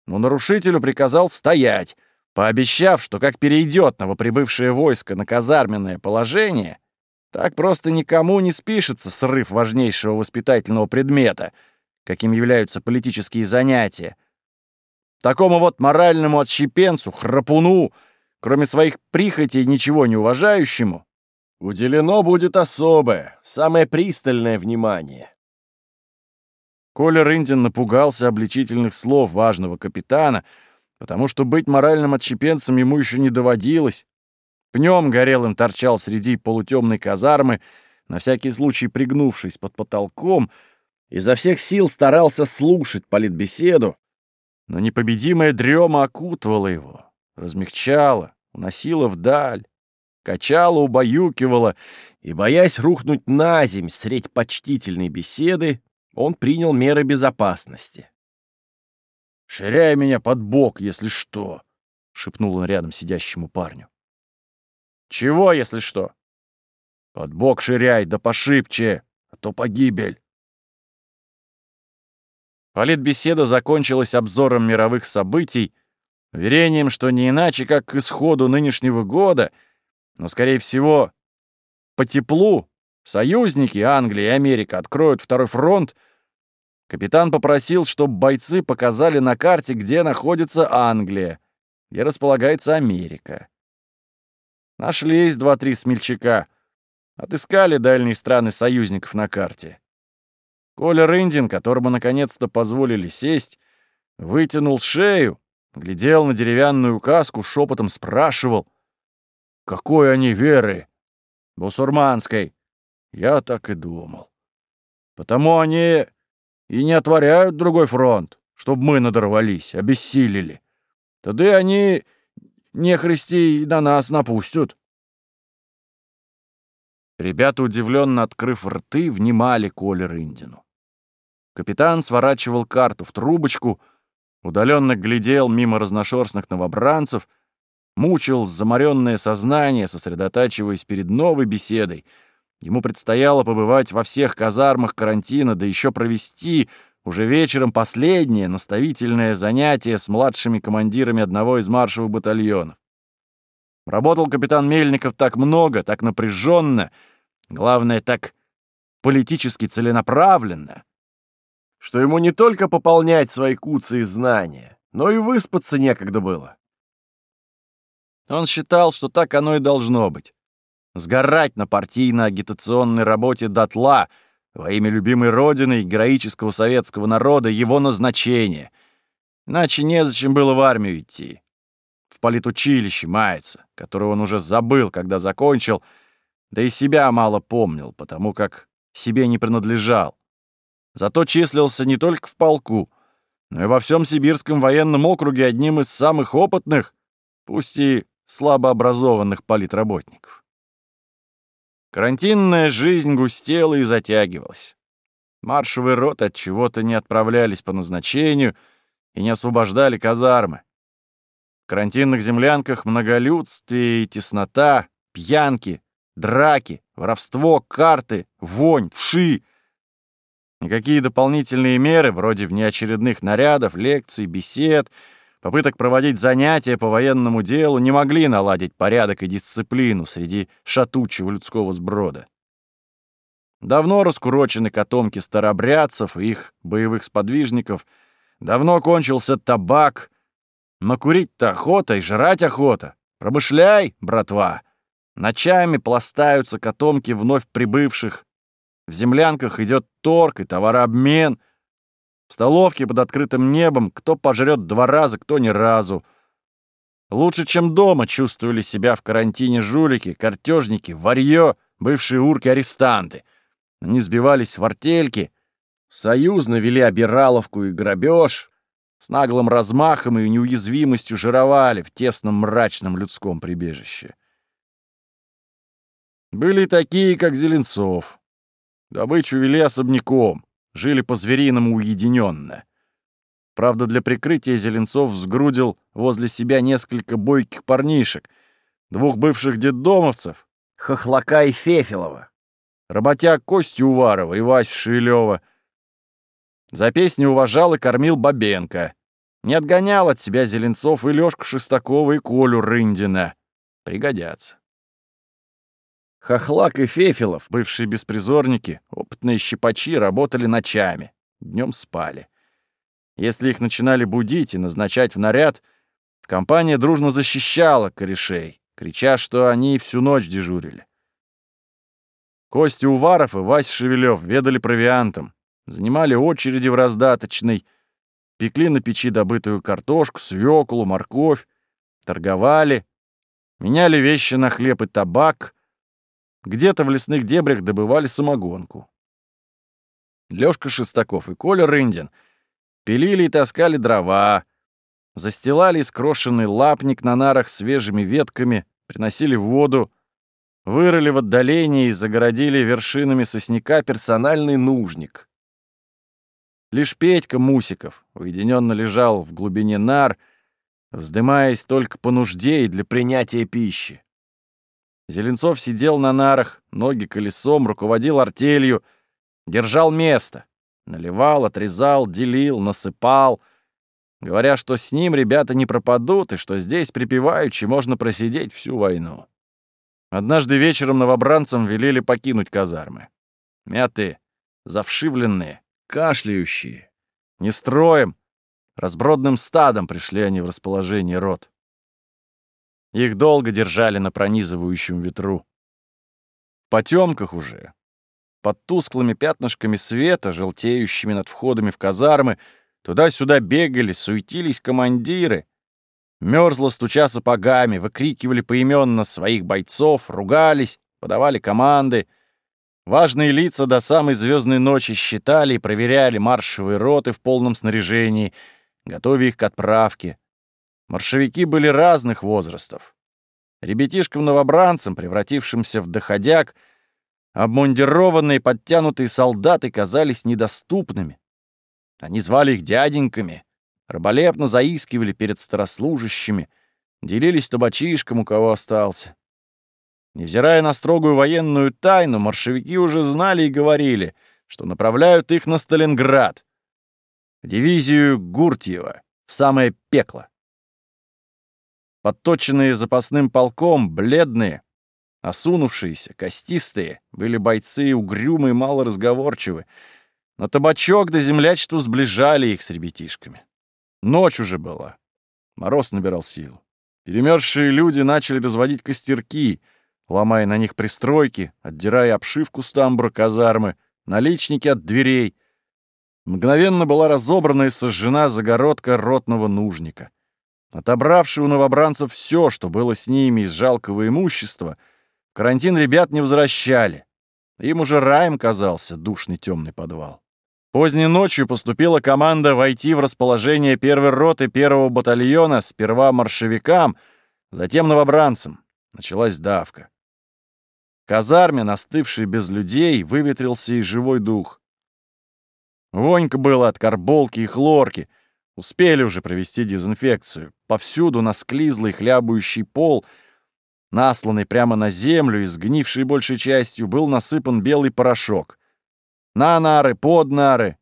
A: но нарушителю приказал стоять, пообещав, что как перейдет новоприбывшее войско на казарменное положение — так просто никому не спишется срыв важнейшего воспитательного предмета, каким являются политические занятия. Такому вот моральному отщепенцу, храпуну, кроме своих прихотей ничего не уважающему, уделено будет особое, самое пристальное внимание. Коля Рындин напугался обличительных слов важного капитана, потому что быть моральным отщепенцем ему еще не доводилось, Пнем горелым торчал среди полутемной казармы, на всякий случай пригнувшись под потолком, изо всех сил старался слушать политбеседу, но непобедимая дрема окутывала его, размягчала, уносила вдаль, качала, убаюкивала, и, боясь рухнуть на земь средь почтительной беседы, он принял меры безопасности. «Ширяй меня под бок, если что», — шепнул он рядом сидящему парню. Чего, если что? Под бок ширяй, да пошибче, а то погибель. Политбеседа закончилась обзором мировых событий, уверением, что не иначе, как к исходу нынешнего года, но, скорее всего, по теплу союзники Англия и Америка откроют второй фронт, капитан попросил, чтобы бойцы показали на карте, где находится Англия, где располагается Америка. Нашлись два-три смельчака. Отыскали дальние страны союзников на карте. Коля Рындин, которому наконец-то позволили сесть, вытянул шею, глядел на деревянную каску, шепотом спрашивал. «Какой они веры?» «Бусурманской». Я так и думал. Потому они и не отворяют другой фронт, чтобы мы надорвались, обессилели. Тогда они нехристи на нас напустят. Ребята, удивленно открыв рты, внимали Коле Рындину. Капитан сворачивал карту в трубочку, удаленно глядел мимо разношерстных новобранцев, мучил заморенное сознание, сосредотачиваясь перед новой беседой. Ему предстояло побывать во всех казармах карантина, да еще провести уже вечером последнее наставительное занятие с младшими командирами одного из маршевых батальонов. Работал капитан Мельников так много, так напряженно, главное, так политически целенаправленно, что ему не только пополнять свои куцы и знания, но и выспаться некогда было. Он считал, что так оно и должно быть. сгорать на партийно-агитационной работе дотла во имя любимой родины и героического советского народа его назначение. Иначе незачем было в армию идти. В политучилище мается, которое он уже забыл, когда закончил, да и себя мало помнил, потому как себе не принадлежал. Зато числился не только в полку, но и во всем сибирском военном округе одним из самых опытных, пусть и слабо образованных политработников. Карантинная жизнь густела и затягивалась. Маршевый рот от чего-то не отправлялись по назначению и не освобождали казармы. В карантинных землянках многолюдствие и теснота, пьянки, драки, воровство, карты, вонь, вши. Никакие дополнительные меры, вроде внеочередных нарядов, лекций, бесед — попыток проводить занятия по военному делу не могли наладить порядок и дисциплину среди шатучего людского сброда. Давно раскурочены котомки старобрядцев и их боевых сподвижников, давно кончился табак, накурить-то охота и жрать охота. Промышляй, братва! Ночами пластаются котомки вновь прибывших. В землянках идет торг и товарообмен — в столовке под открытым небом кто пожрет два раза, кто ни разу. Лучше, чем дома чувствовали себя в карантине жулики, картежники, варьё, бывшие урки-арестанты. Они сбивались в артельки, союзно вели обираловку и грабеж, с наглым размахом и неуязвимостью жировали в тесном мрачном людском прибежище. Были такие, как Зеленцов. Добычу вели особняком жили по-звериному уединенно. Правда, для прикрытия Зеленцов сгрудил возле себя несколько бойких парнишек, двух бывших детдомовцев, Хохлака и Фефилова, работяг Костю Уварова и Вась Шилёва. За песни уважал и кормил Бабенко. Не отгонял от себя Зеленцов и Лёшку Шестакова и Колю Рындина. Пригодятся. Хохлак и Фефилов, бывшие беспризорники, опытные щипачи, работали ночами, днем спали. Если их начинали будить и назначать в наряд, компания дружно защищала корешей, крича, что они всю ночь дежурили. Костя Уваров и Вась Шевелев ведали провиантом, занимали очереди в раздаточной, пекли на печи добытую картошку, свёклу, морковь, торговали, меняли вещи на хлеб и табак, где-то в лесных дебрях добывали самогонку. Лёшка Шестаков и Коля Рындин пилили и таскали дрова, застилали искрошенный лапник на нарах свежими ветками, приносили воду, вырыли в отдалении и загородили вершинами сосняка персональный нужник. Лишь Петька Мусиков уединенно лежал в глубине нар, вздымаясь только по нужде и для принятия пищи. Зеленцов сидел на нарах, ноги колесом, руководил артелью, держал место. Наливал, отрезал, делил, насыпал, говоря, что с ним ребята не пропадут и что здесь припеваючи можно просидеть всю войну. Однажды вечером новобранцам велели покинуть казармы. Мятые, завшивленные, кашляющие, не строем, разбродным стадом пришли они в расположение рот. Их долго держали на пронизывающем ветру. В потемках уже, под тусклыми пятнышками света, желтеющими над входами в казармы, туда-сюда бегали, суетились командиры. Мёрзло, стуча сапогами, выкрикивали поименно своих бойцов, ругались, подавали команды. Важные лица до самой звездной ночи считали и проверяли маршевые роты в полном снаряжении, готовя их к отправке. Маршевики были разных возрастов. Ребятишкам-новобранцам, превратившимся в доходяг, обмундированные подтянутые солдаты казались недоступными. Они звали их дяденьками, раболепно заискивали перед старослужащими, делились табачишком, у кого остался. Невзирая на строгую военную тайну, маршевики уже знали и говорили, что направляют их на Сталинград, в дивизию Гуртьева, в самое пекло. Подточенные запасным полком, бледные, осунувшиеся, костистые, были бойцы угрюмые, малоразговорчивы. На табачок до землячества сближали их с ребятишками. Ночь уже была. Мороз набирал силу. Перемерзшие люди начали разводить костерки, ломая на них пристройки, отдирая обшивку с тамбура казармы, наличники от дверей. Мгновенно была разобрана и сожжена загородка ротного нужника. Отобравший у новобранцев все, что было с ними из жалкого имущества, карантин ребят не возвращали. Им уже раем казался душный темный подвал. Поздней ночью поступила команда войти в расположение первой роты первого батальона сперва маршевикам, затем новобранцам. Началась давка. Казарме, настывший без людей, выветрился и живой дух. Вонька было от карболки и хлорки. Успели уже провести дезинфекцию. Повсюду на склизлый хлябающий пол, насланный прямо на землю и сгнивший большей частью, был насыпан белый порошок. На нары, под нары,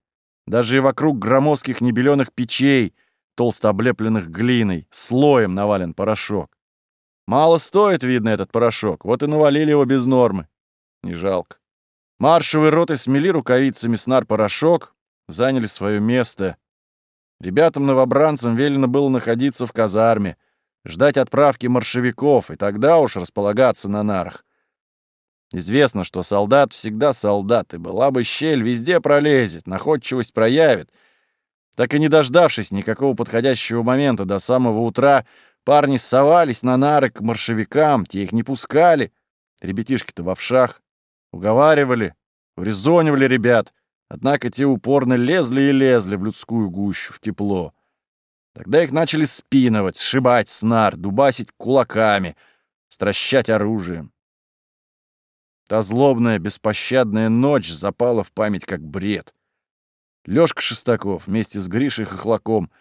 A: даже и вокруг громоздких небеленых печей, толсто облепленных глиной, слоем навален порошок. Мало стоит, видно, этот порошок, вот и навалили его без нормы. Не жалко. Маршевые роты смели рукавицами снар-порошок, заняли свое место. Ребятам-новобранцам велено было находиться в казарме, ждать отправки маршевиков, и тогда уж располагаться на нарах. Известно, что солдат всегда солдат, и была бы щель, везде пролезет, находчивость проявит. Так и не дождавшись никакого подходящего момента до самого утра, парни совались на нары к маршевикам, те их не пускали. Ребятишки-то в овшах. Уговаривали, урезонивали ребят, однако те упорно лезли и лезли в людскую гущу, в тепло. Тогда их начали спиновать, сшибать с нар, дубасить кулаками, стращать оружием. Та злобная, беспощадная ночь запала в память как бред. Лёшка Шестаков вместе с Гришей Хохлаком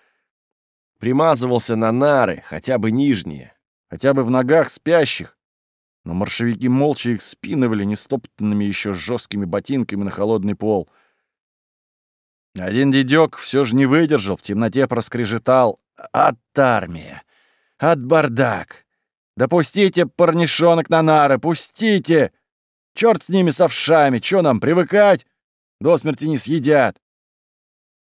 A: примазывался на нары, хотя бы нижние, хотя бы в ногах спящих, но маршевики молча их спиновали нестоптанными еще жесткими ботинками на холодный пол. Один дедёк все же не выдержал, в темноте проскрежетал «От армия! От бардак! Да пустите парнишонок на нары, пустите!» Черт с ними с овшами, чё нам, привыкать? До смерти не съедят.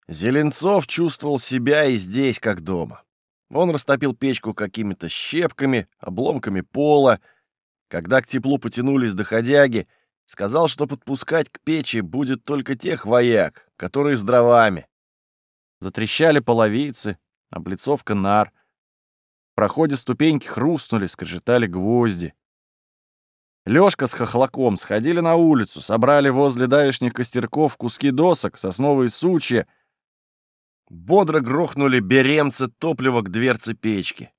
A: Зеленцов чувствовал себя и здесь, как дома. Он растопил печку какими-то щепками, обломками пола. Когда к теплу потянулись доходяги, сказал, что подпускать к печи будет только тех вояк, которые с дровами. Затрещали половицы, облицовка нар. В проходе ступеньки хрустнули, скрежетали гвозди. Лёшка с хохлаком сходили на улицу, собрали возле давешних костерков куски досок, сосновые сучья. Бодро грохнули беремцы топлива к дверце печки.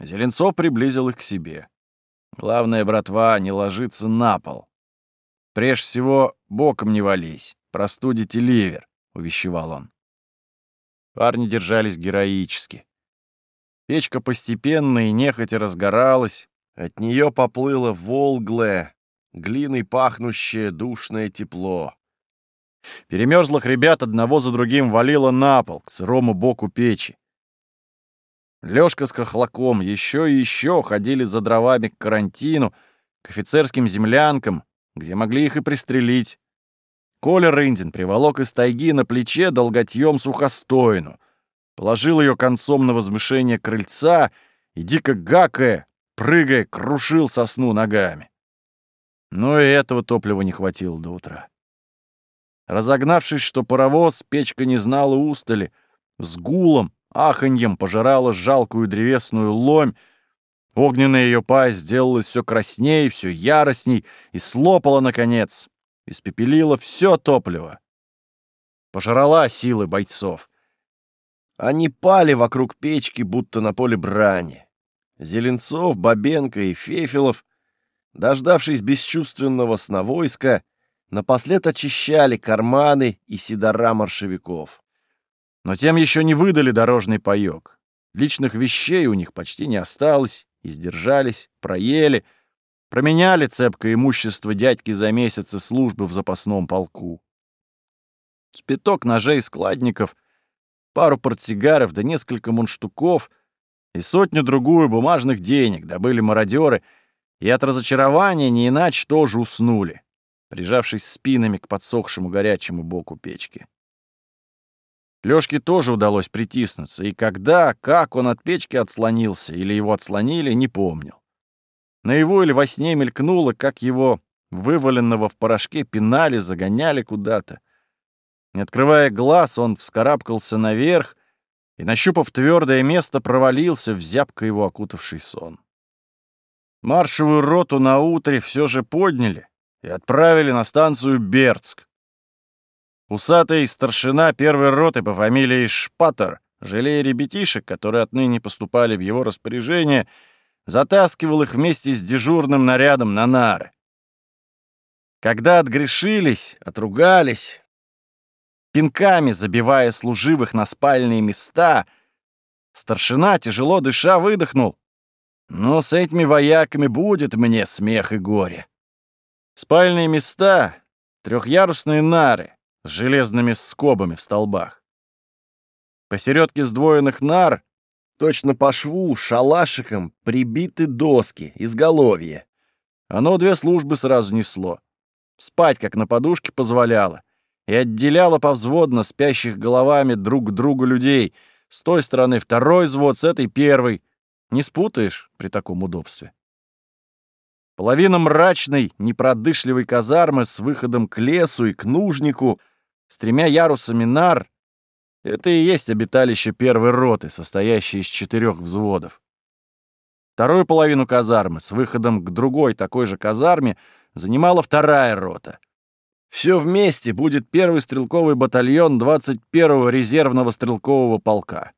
A: Зеленцов приблизил их к себе. Главное, братва, не ложиться на пол. Прежде всего, боком не вались, простудите ливер, — увещевал он. Парни держались героически. Печка постепенно и нехотя разгоралась, от нее поплыло волглое, глиной пахнущее душное тепло. Перемерзлых ребят одного за другим валило на пол, к сырому боку печи. Лёшка с хохлаком еще и еще ходили за дровами к карантину, к офицерским землянкам, где могли их и пристрелить. Коля Рындин приволок из тайги на плече долготьем сухостойну, положил ее концом на возвышение крыльца и, дико гакая, прыгая, крушил сосну ногами. Но и этого топлива не хватило до утра. Разогнавшись, что паровоз, печка не знала устали, с гулом, аханьем пожирала жалкую древесную ломь, огненная ее пасть сделалась все красней, все яростней и слопала, наконец, испепелила все топливо. Пожрала силы бойцов. Они пали вокруг печки, будто на поле брани. Зеленцов, Бабенко и Фефилов, дождавшись бесчувственного сна войска, напослед очищали карманы и сидора маршевиков. Но тем еще не выдали дорожный паёк. Личных вещей у них почти не осталось, издержались, проели, променяли цепкое имущество дядьки за месяцы службы в запасном полку. Спиток ножей складников, пару портсигаров да несколько мундштуков — и сотню-другую бумажных денег добыли мародеры, и от разочарования не иначе тоже уснули, прижавшись спинами к подсохшему горячему боку печки. Лёшке тоже удалось притиснуться, и когда, как он от печки отслонился или его отслонили, не помнил. наяву или во сне мелькнуло, как его, вываленного в порошке, пинали, загоняли куда-то. Не открывая глаз, он вскарабкался наверх и, нащупав твердое место, провалился в зябко его окутавший сон. Маршевую роту на утре все же подняли и отправили на станцию Бердск. Усатый старшина первой роты по фамилии Шпатер, жалея ребятишек, которые отныне поступали в его распоряжение, затаскивал их вместе с дежурным нарядом на нары. Когда отгрешились, отругались, пинками забивая служивых на спальные места, старшина, тяжело дыша, выдохнул. «Ну, с этими вояками будет мне смех и горе». Спальные места — трехъярусные нары с железными скобами в столбах. Посередке сдвоенных нар, точно по шву, шалашиком, прибиты доски, изголовье. Оно две службы сразу несло. Спать, как на подушке, позволяло и отделяло повзводно спящих головами друг к другу людей. С той стороны второй взвод, с этой первый. Не спутаешь при таком удобстве. Половина мрачной, непродышливой казармы с выходом к лесу и к нужнику, с тремя ярусами нар — это и есть обиталище первой роты, состоящей из четырех взводов. Вторую половину казармы с выходом к другой такой же казарме занимала вторая рота. Все вместе будет первый стрелковый батальон 21-го резервного стрелкового полка.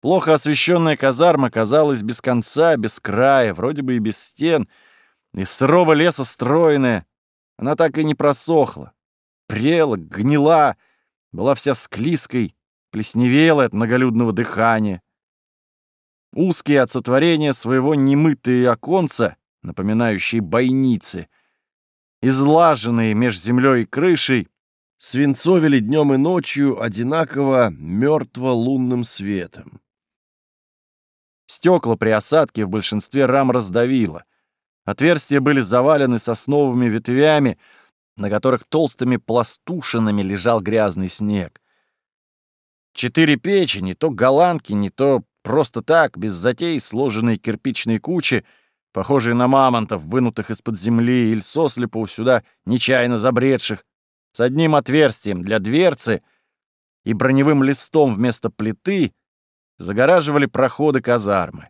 A: Плохо освещенная казарма казалась без конца, без края, вроде бы и без стен. Из сырого леса стройная. Она так и не просохла. Прела, гнила, была вся склизкой, плесневела от многолюдного дыхания. Узкие от сотворения своего немытые оконца, напоминающие бойницы, излаженные меж землей и крышей, свинцовили днем и ночью одинаково мертво лунным светом. Стекла при осадке в большинстве рам раздавило. Отверстия были завалены сосновыми ветвями, на которых толстыми пластушинами лежал грязный снег. Четыре печи, не то голландки, не то просто так, без затей, сложенные кирпичные кучи, похожие на мамонтов, вынутых из-под земли или сослепу сюда нечаянно забредших, с одним отверстием для дверцы и броневым листом вместо плиты — загораживали проходы казармы.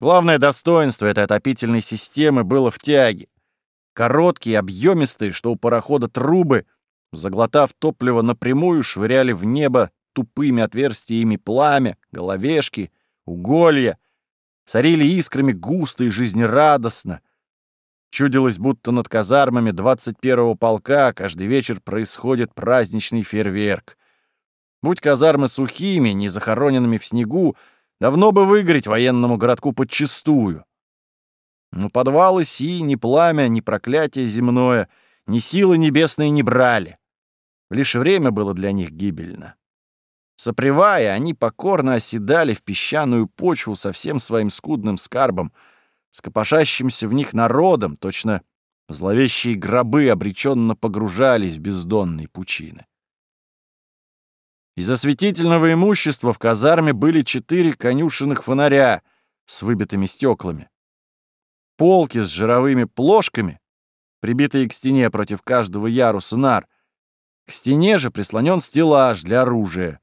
A: Главное достоинство этой отопительной системы было в тяге. Короткие, объемистые, что у парохода трубы, заглотав топливо напрямую, швыряли в небо тупыми отверстиями пламя, головешки, уголья, царили искрами густо и жизнерадостно. Чудилось, будто над казармами 21-го полка каждый вечер происходит праздничный фейерверк. Будь казармы сухими, не захороненными в снегу, давно бы выгореть военному городку подчистую. Но подвалы си ни пламя, ни проклятие земное, ни силы небесные не брали. Лишь время было для них гибельно. Сопревая, они покорно оседали в песчаную почву со всем своим скудным скарбом, с в них народом, точно зловещие гробы обреченно погружались в бездонные пучины. Из осветительного имущества в казарме были четыре конюшенных фонаря с выбитыми стеклами. Полки с жировыми плошками, прибитые к стене против каждого яруса нар. К стене же прислонен стеллаж для оружия.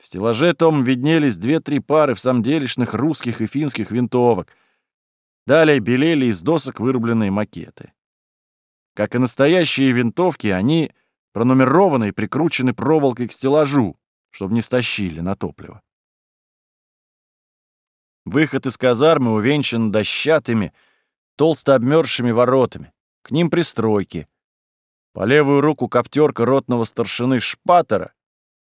A: В стеллаже том виднелись две-три пары в самделишных русских и финских винтовок. Далее белели из досок вырубленные макеты. Как и настоящие винтовки, они пронумерованы и прикручены проволокой к стеллажу чтобы не стащили на топливо. Выход из казармы увенчан дощатыми, толсто обмерзшими воротами. К ним пристройки. По левую руку коптерка ротного старшины Шпатера,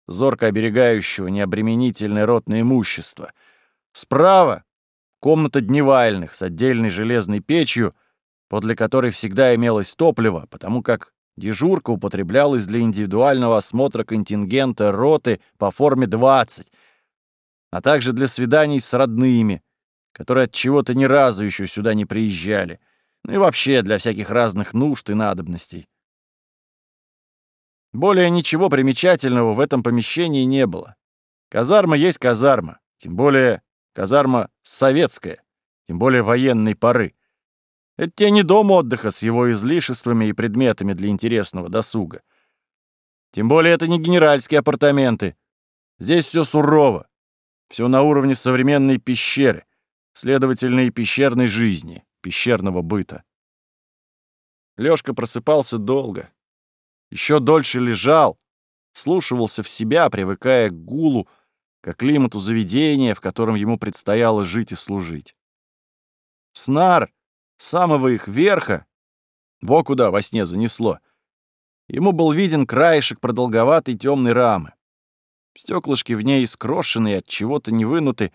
A: зорко оберегающего необременительное ротное имущество. Справа — комната дневальных с отдельной железной печью, подле которой всегда имелось топливо, потому как Дежурка употреблялась для индивидуального осмотра контингента роты по форме 20, а также для свиданий с родными, которые от чего-то ни разу еще сюда не приезжали, ну и вообще для всяких разных нужд и надобностей. Более ничего примечательного в этом помещении не было. Казарма есть казарма, тем более казарма советская, тем более военной поры. Это тебе не дом отдыха с его излишествами и предметами для интересного досуга. Тем более это не генеральские апартаменты. Здесь все сурово, все на уровне современной пещеры, следовательно, и пещерной жизни, пещерного быта. Лёшка просыпался долго. Еще дольше лежал, вслушивался в себя, привыкая к гулу, к климату заведения, в котором ему предстояло жить и служить. Снар, самого их верха, во куда во сне занесло, ему был виден краешек продолговатой темной рамы. Стеклышки в ней скрошены и от чего-то не вынуты,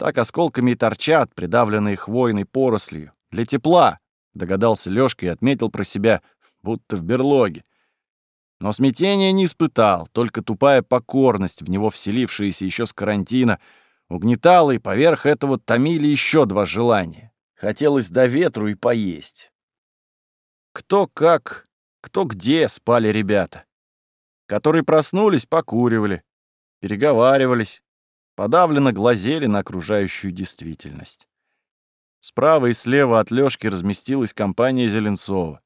A: так осколками и торчат, придавленные хвойной порослью. Для тепла, догадался Лёшка и отметил про себя, будто в берлоге. Но смятения не испытал, только тупая покорность, в него вселившаяся еще с карантина, угнетала, и поверх этого томили еще два желания. Хотелось до ветру и поесть. Кто как, кто где спали ребята. Которые проснулись, покуривали, переговаривались, подавленно глазели на окружающую действительность. Справа и слева от Лёшки разместилась компания Зеленцова.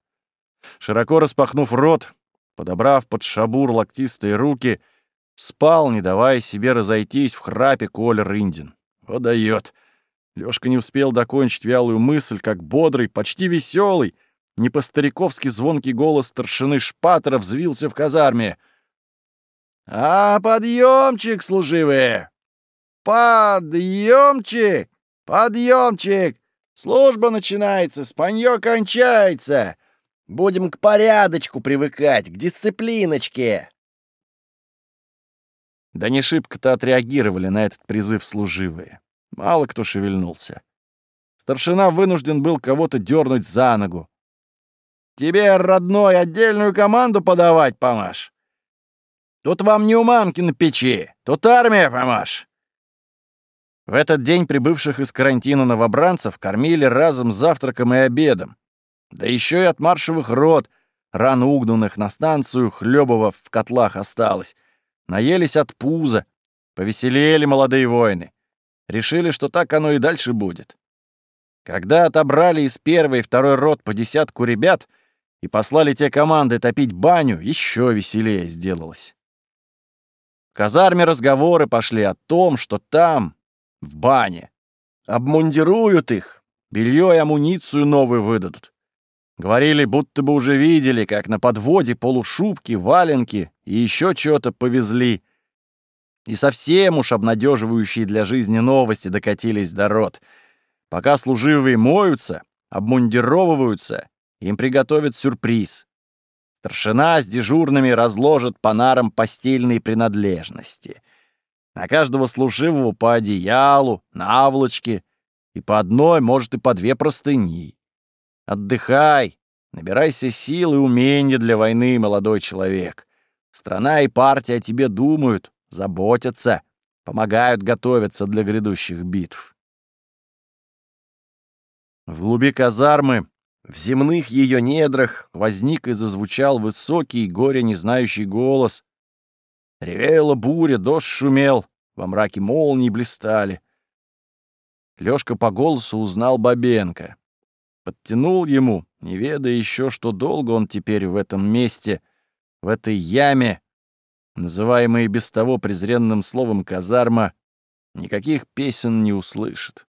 A: Широко распахнув рот, подобрав под шабур локтистые руки, спал, не давая себе разойтись в храпе Коля Рындин. Вот даёт. Лёшка не успел докончить вялую мысль, как бодрый, почти веселый, не по-стариковски звонкий голос старшины Шпатера взвился в казарме. «А, подъемчик, служивые! Подъемчик! Подъемчик! Служба начинается, спанье кончается! Будем к порядочку привыкать, к дисциплиночке!» Да не шибко-то отреагировали на этот призыв служивые. Мало кто шевельнулся. Старшина вынужден был кого-то дернуть за ногу. «Тебе, родной, отдельную команду подавать, помашь? Тут вам не у мамки на печи, тут армия, помашь!» В этот день прибывших из карантина новобранцев кормили разом завтраком и обедом. Да еще и от маршевых рот, рано угнанных на станцию, хлебова в котлах осталось. Наелись от пуза, повеселели молодые воины. Решили, что так оно и дальше будет. Когда отобрали из первой и второй рот по десятку ребят и послали те команды топить баню, еще веселее сделалось. В казарме разговоры пошли о том, что там, в бане. Обмундируют их, белье и амуницию новую выдадут. Говорили, будто бы уже видели, как на подводе полушубки, валенки и еще что-то повезли. И совсем уж обнадеживающие для жизни новости докатились до рот. Пока служивые моются, обмундировываются, им приготовят сюрприз. Старшина с дежурными разложат по нарам постельные принадлежности — на каждого служивого по одеялу, наволочке и по одной, может, и по две простыни. Отдыхай, набирайся сил и умения для войны, молодой человек. Страна и партия о тебе думают, заботятся, помогают готовиться для грядущих битв. В глуби казармы, в земных ее недрах возник и зазвучал высокий, горе не знающий голос, Ревела буря, дождь шумел, во мраке молнии блистали. Лёшка по голосу узнал Бабенко. Подтянул ему, не ведая еще, что долго он теперь в этом месте, в этой яме, называемой без того презренным словом казарма, никаких песен не услышит.